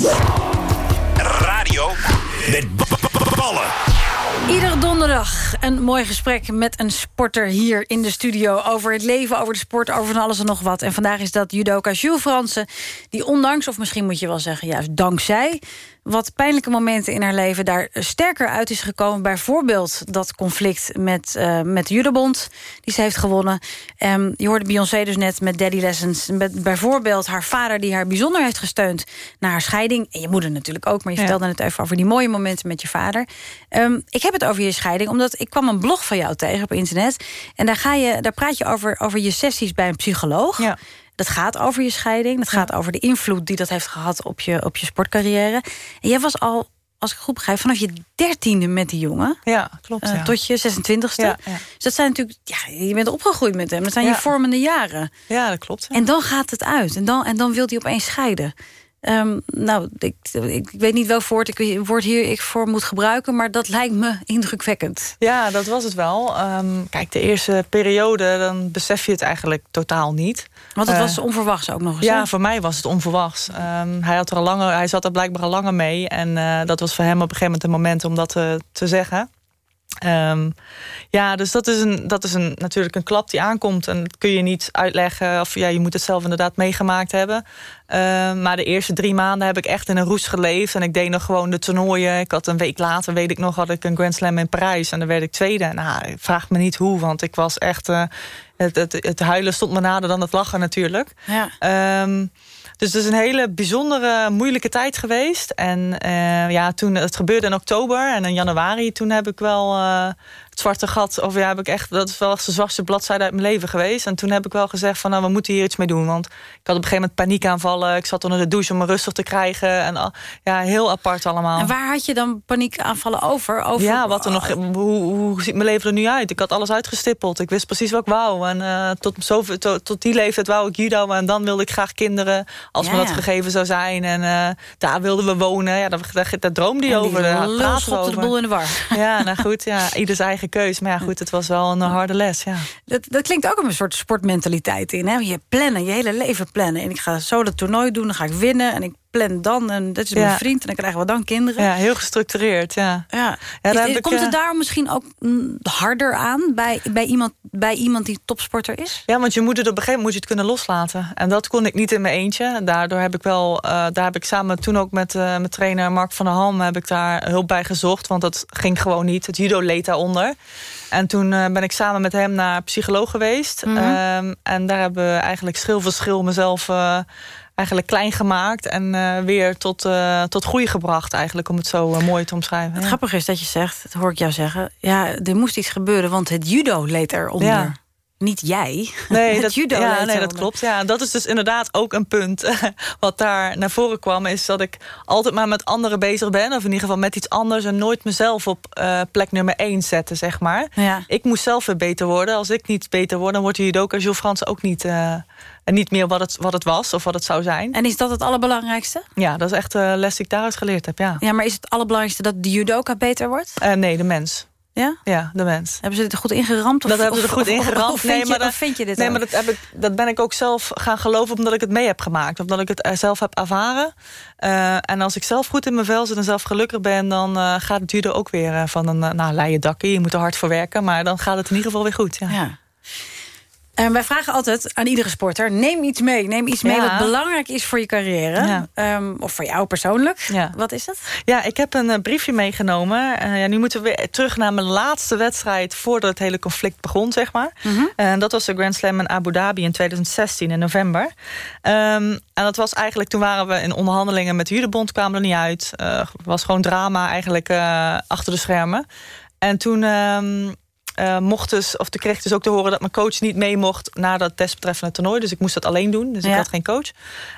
Radio met ballen. Iedere donderdag een mooi gesprek met een sporter hier in de studio... over het leven, over de sport, over van alles en nog wat. En vandaag is dat judoka Jules Fransen... die ondanks, of misschien moet je wel zeggen juist dankzij wat pijnlijke momenten in haar leven daar sterker uit is gekomen. Bijvoorbeeld dat conflict met, uh, met de judobond die ze heeft gewonnen. Um, je hoorde Beyoncé dus net met Daddy Lessons. Met bijvoorbeeld haar vader die haar bijzonder heeft gesteund... na haar scheiding. En je moeder natuurlijk ook, maar je vertelde het even over die mooie momenten met je vader. Um, ik heb het over je scheiding, omdat ik kwam een blog van jou tegen op internet. En daar, ga je, daar praat je over, over je sessies bij een psycholoog. Ja. Dat gaat over je scheiding. Dat gaat over de invloed die dat heeft gehad op je, op je sportcarrière. En jij was al, als ik goed begrijp, vanaf je dertiende met die jongen. Ja, klopt. Uh, Tot je 26e. Ja, ja. Dus dat zijn natuurlijk, ja, je bent opgegroeid met hem. Dat zijn je vormende jaren. Ja, dat klopt. En dan gaat het uit. En dan, en dan wil hij opeens scheiden. Um, nou, ik, ik, weet niet welk woord ik, woord hier ik voor moet gebruiken... maar dat lijkt me indrukwekkend. Ja, dat was het wel. Um, kijk, de eerste periode, dan besef je het eigenlijk totaal niet. Want het uh, was onverwachts ook nog eens, Ja, hè? voor mij was het onverwachts. Um, hij, had er al langer, hij zat er blijkbaar al langer mee. En uh, dat was voor hem op een gegeven moment een moment om dat te, te zeggen... Um, ja, dus dat is, een, dat is een, natuurlijk een klap die aankomt. En dat kun je niet uitleggen. Of ja, je moet het zelf inderdaad meegemaakt hebben. Uh, maar de eerste drie maanden heb ik echt in een roes geleefd. En ik deed nog gewoon de toernooien. Ik had een week later, weet ik nog, had ik een Grand Slam in Parijs. En dan werd ik tweede. Nou, vraag me niet hoe, want ik was echt... Uh, het, het, het huilen stond me nader dan het lachen natuurlijk. Ja. Um, dus het is een hele bijzondere, moeilijke tijd geweest. En uh, ja, toen het gebeurde in oktober en in januari... toen heb ik wel uh, het zwarte gat... of ja, heb ik echt, dat is wel de zwartste bladzijde uit mijn leven geweest. En toen heb ik wel gezegd van, nou, we moeten hier iets mee doen. Want ik had op een gegeven moment paniekaanvallen. Ik zat onder de douche om me rustig te krijgen. En ja, heel apart allemaal. En waar had je dan paniekaanvallen over? over ja, wat er nog, hoe, hoe ziet mijn leven er nu uit? Ik had alles uitgestippeld. Ik wist precies wat ik wou. En uh, tot, zoveel, tot, tot die leeftijd wou ik judo. En dan wilde ik graag kinderen... als Ja, me dat gegeven zou zijn. En uh, daar wilden we wonen. Ja, daar, daar, daar droomde die over. Daar schopte de boel in de war. Ja, nou goed. Ja, (laughs) ieder zijn eigen keus. Maar ja, goed, het was wel een harde les. Ja. Dat, dat klinkt ook een soort sportmentaliteit in. Hè? Je plannen, je hele leven plannen. En ik ga zo dat toernooi doen, dan ga ik winnen. En ik plan dan, en dat is mijn vriend. En dan krijgen we dan kinderen. ja, heel gestructureerd. Ja. Ja. Is- komt eh, het daar misschien ook mm, harder aan bij, bij, iemand, bij iemand die topsporter is? Ja, want je moet het op een gegeven moment moet je het kunnen loslaten. En dat kon ik niet in mijn eentje. Daardoor heb ik wel, eh, daar heb ik samen toen ook met uh, mijn trainer Mark van der Ham heb ik daar hulp bij gezocht. Want dat ging gewoon niet. Het judo leed daaronder. En toen uh, ben ik samen met hem naar psycholoog geweest. Mhm. Um, en daar hebben we eigenlijk schil voor schil mezelf eigenlijk klein gemaakt. En uh, weer tot, uh, tot groei gebracht eigenlijk. Om het zo uh, mooi te omschrijven. Het ja. grappige is dat je zegt, dat hoor ik jou zeggen... ja, er moest iets gebeuren, want het judo leed eronder. Ja. Niet jij. Nee, (laughs) dat, judo ja, nee, dat klopt. Ja, dat is dus inderdaad ook een punt. (laughs) Wat daar naar voren kwam, is dat ik altijd maar met anderen bezig ben. Of in ieder geval met iets anders. En nooit mezelf op uh, plek nummer één zetten, zeg maar. Ja. Ik moest zelf weer beter worden. Als ik niet beter word, dan wordt de judoka Jules Frans ook niet... Uh, en niet meer wat het, wat het was of wat het zou zijn. En is dat het allerbelangrijkste? Ja, dat is echt de les die ik daaruit geleerd heb, ja. Ja, maar is het allerbelangrijkste dat de judoka beter wordt? Uh, nee, de mens. Ja? Ja, de mens. Hebben ze dit goed ingeramd? Of, dat hebben ze er goed ingeramd. Nee, maar dat, vind je dit Nee, ook? maar dat, heb ik, dat ben ik ook zelf gaan geloven omdat ik het mee heb gemaakt. Omdat ik het zelf heb ervaren. Uh, en als ik zelf goed in mijn vel zit en zelf gelukkig ben... dan uh, gaat het judo ook weer van een uh, nou, leien dakje. Je moet er hard voor werken, maar dan gaat het in ieder geval weer goed. Ja. ja. En wij vragen altijd aan iedere sporter... neem iets mee. Neem iets mee Ja. wat belangrijk is voor je carrière. Ja. Um, of voor jou persoonlijk. Ja. Wat is dat? Ja, ik heb een uh, briefje meegenomen. Uh, ja, nu moeten we weer terug naar mijn laatste wedstrijd... voordat het hele conflict begon, zeg maar. Mhm. Uh, en dat was de Grand Slam in Abu Dhabi in 2016, in november. Um, en dat was eigenlijk... toen waren we in onderhandelingen met de Judebond... kwamen er niet uit. Het was gewoon drama eigenlijk achter de schermen. En toen... Uh, mocht dus, of kreeg dus ook te horen dat mijn coach niet mee mocht naar dat desbetreffende toernooi. Dus ik moest dat alleen doen. Dus Ja. ik had geen coach.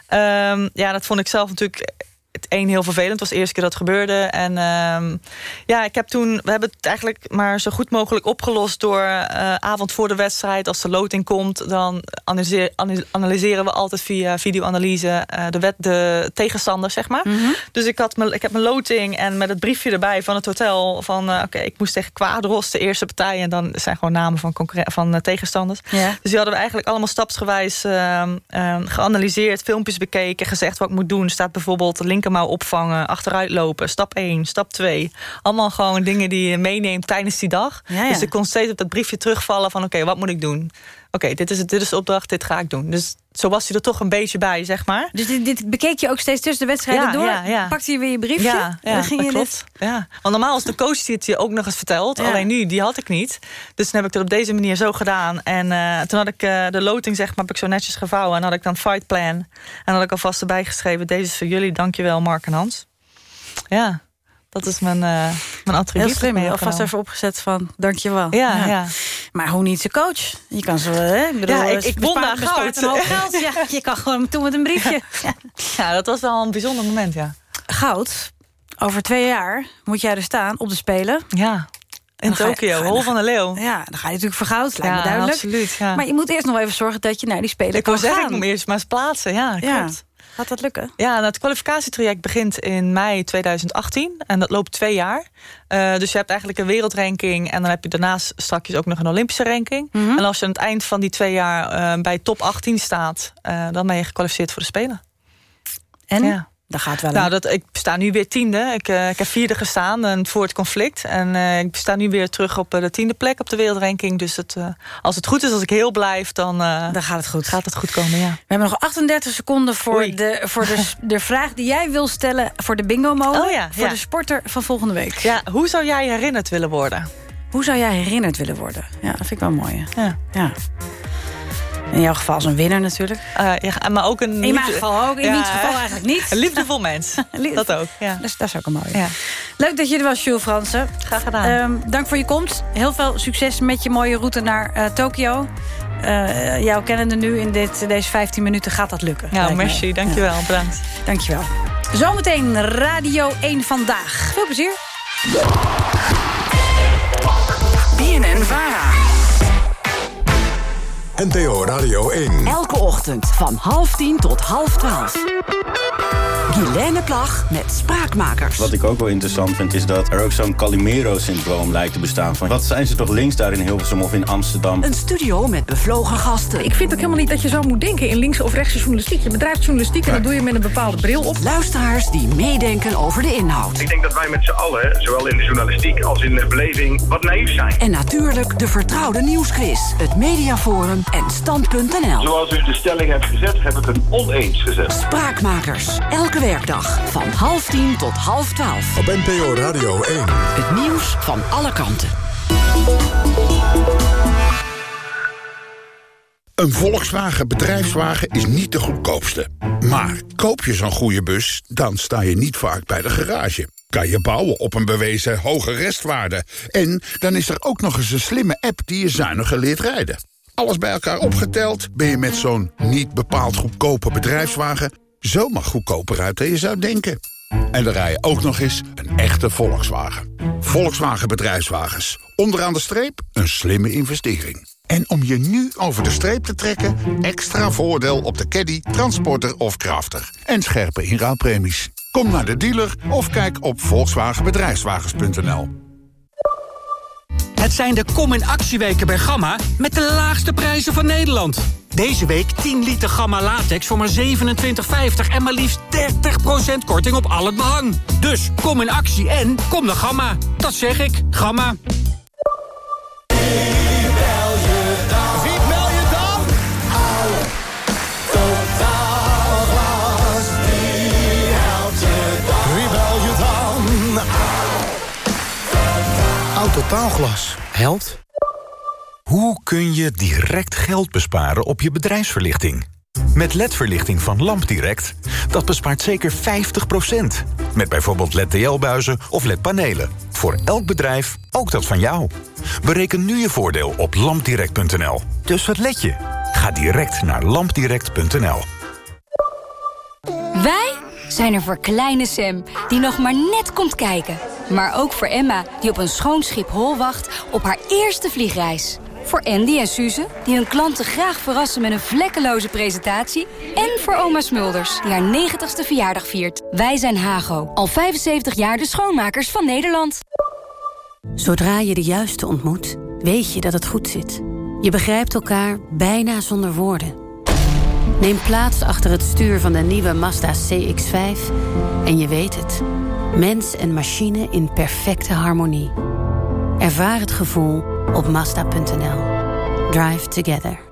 Um, ja, dat vond ik zelf natuurlijk het één heel vervelend. Was de eerste keer dat het gebeurde. En ehm, ja, ik heb toen... We hebben het eigenlijk maar zo goed mogelijk opgelost... door eh, avond voor de wedstrijd, als de loting komt... dan analyseer- analyseren we altijd via videoanalyse... eh, de, wet, de tegenstander, zeg maar. Dus ik, had mijn, ik heb mijn loting en met het briefje erbij van het hotel... van eh, oké, ik moest tegen Quadros, de eerste partij... en dan zijn gewoon namen van, van tegenstanders. Dus die hadden we eigenlijk allemaal stapsgewijs ehm, ehm, geanalyseerd... filmpjes bekeken, gezegd wat ik moet doen. Staat bijvoorbeeld de linkermouw opvangen, achteruit lopen... stap 1, stap 2. Allemaal gewoon dingen die je meeneemt tijdens die dag. Ja, ja. Dus ik kon steeds op dat briefje terugvallen van... oké, wat moet ik doen? Oké, dit, is het, dit is de opdracht, dit ga ik doen. Dus zo was hij er toch een beetje bij, zeg maar. Dus dit, dit bekeek je ook steeds tussen de wedstrijden Ja, door? ja, ja. Pakte je weer je briefje? Ja, ja dan ging dat je klopt. dit... Ja. Want normaal is de coach die het je ook nog eens verteld. Alleen nu, die had ik niet. Dus toen heb ik het op deze manier zo gedaan. En eh, toen had ik eh, de loting, zeg maar, heb ik zo netjes gevouwen. En had ik dan fight plan. En had ik alvast erbij geschreven... deze is voor jullie, dankjewel Mark en Hans. Ja, dat is mijn, eh mijn attribuut. Heel slim, alvast even opgezet van dankjewel. Ja, ja. Maar hoe niet zijn coach? Je kan zo, hè? Ik bedoel, Ja, ik- ik bespaart- een hoop geld. Ja, je kan gewoon toe met een briefje. (laughs) Ja. Ja, dat was wel een bijzonder moment, ja. Goud. Over twee jaar moet jij er staan op de Spelen. Ja, in Tokio, Hol van de Leeuw. Ja, dan ga je natuurlijk voor goud, lijkt me Ja, duidelijk. absoluut, ja. Maar je moet eerst nog even zorgen dat je naar die Spelen Ik kan wil zeggen, ik moet eerst maar eens plaatsen. Ja, Ja. klopt. Gaat dat lukken? Ja, nou, het kwalificatietraject begint in mei 2018 en dat loopt twee jaar. Eh, dus je hebt eigenlijk een wereldranking en dan heb je daarnaast straks ook nog een Olympische ranking. Mhm. En als je aan het eind van die twee jaar eh, bij top 18 staat, eh, dan ben je gekwalificeerd voor de Spelen. En? Ja. Dat gaat wel. Nou, dat, ik sta nu weer tiende. Ik, eh, ik heb vierde gestaan en voor het conflict. En eh, ik sta nu weer terug op eh, de tiende plek op de wereldranking. Dus het, eh, als het goed is, als ik heel blijf, dan, eh, dan gaat het goed. Gaat het goed komen, ja. We hebben nog 38 seconden voor, Oei. de, voor de, (laughs) de vraag die jij wil stellen... voor de bingo-molen, Oh ja, voor ja. de sporter van volgende week. Ja, hoe zou jij herinnerd willen worden? Hoe zou jij herinnerd willen worden? Ja, dat vind ik wel mooi. hè? Ja. Ja. In jouw geval als een winnaar natuurlijk. Eh, ja, maar ook een... In mijn liefde- geval ook, in Ja, geval eigenlijk niet. (laughs) Een liefdevol mens. (laughs) dat ook, ja. Dus dat is ook een mooie. Ja. Leuk dat je er was, Jules Fransen. Graag gedaan. Ehm, dank voor je komst. Heel veel succes met je mooie route naar eh, Tokio. Eh jouw kennende nu in dit, deze 15 minuten gaat dat lukken. Ja, me. merci. Dankjewel. Ja. Bedankt. Dankjewel. Zometeen Radio 1 Vandaag. Veel plezier. BNN Vara. NPO Radio 1. Elke ochtend van half tien tot half twaalf. Guilaine Plag met Spraakmakers. Wat ik ook wel interessant vind, is dat er ook zo'n Calimero-syndroom lijkt te bestaan. Van, wat zijn ze toch links daar in Hilversum of in Amsterdam? Een studio met bevlogen gasten. Ik vind ook helemaal niet dat je zo moet denken in linkse of rechtse journalistiek. Je bedrijft journalistiek en dat doe je met een bepaalde bril op. Luisteraars die meedenken over de inhoud. Ik denk dat wij met z'n allen, zowel in de journalistiek als in de beleving, wat naïef zijn. En natuurlijk de vertrouwde nieuwsquiz, het Mediaforum en Stand.nl. Zoals u de stelling hebt gezet, heb ik het oneens gezet. Spraakmakers. Elke werkdag van half tien tot half twaalf. Op NPO Radio 1. Het nieuws van alle kanten. Een Volkswagen bedrijfswagen is niet de goedkoopste. Maar koop je zo'n goede bus, dan sta je niet vaak bij de garage. Kan je bouwen op een bewezen hoge restwaarde. En dan is er ook nog eens een slimme app die je zuiniger leert rijden. Alles bij elkaar opgeteld ben je met zo'n niet bepaald goedkope bedrijfswagen... zomaar goedkoper uit dan je zou denken. En dan rij je ook nog eens een echte Volkswagen. Volkswagen Bedrijfswagens. Onderaan de streep een slimme investering. En om je nu over de streep te trekken... extra voordeel op de caddy, transporter of crafter. En scherpe inruilpremies. Kom naar de dealer of kijk op volkswagenbedrijfswagens.nl. Het zijn de Kom in Actieweken bij Gamma met de laagste prijzen van Nederland. Deze week 10 liter Gamma latex voor maar 27,50 en maar liefst 30% korting op al het behang. Dus kom in actie en kom naar Gamma. Dat zeg ik, Gamma. Totaalglas. Helpt? Hoe kun je direct geld besparen op je bedrijfsverlichting? Met LED-verlichting van LampDirect, dat bespaart zeker 50%. Met bijvoorbeeld LED-TL-buizen of LED-panelen. Voor elk bedrijf, ook dat van jou. Bereken nu je voordeel op lampdirect.nl. Dus wat let je? Ga direct naar lampdirect.nl. Wij zijn er voor kleine Sam, die nog maar net komt kijken. Maar ook voor Emma, die op een schoon schip hol wacht op haar eerste vliegreis. Voor Andy en Suze, die hun klanten graag verrassen met een vlekkeloze presentatie. En voor oma Smulders, die haar 90ste verjaardag viert. Wij zijn Hago, al 75 jaar de schoonmakers van Nederland. Zodra je de juiste ontmoet, weet je dat het goed zit. Je begrijpt elkaar bijna zonder woorden. Neem plaats achter het stuur van de nieuwe Mazda CX-5 en je weet het. Mens en machine in perfecte harmonie. Ervaar het gevoel op Mazda.nl. Drive together.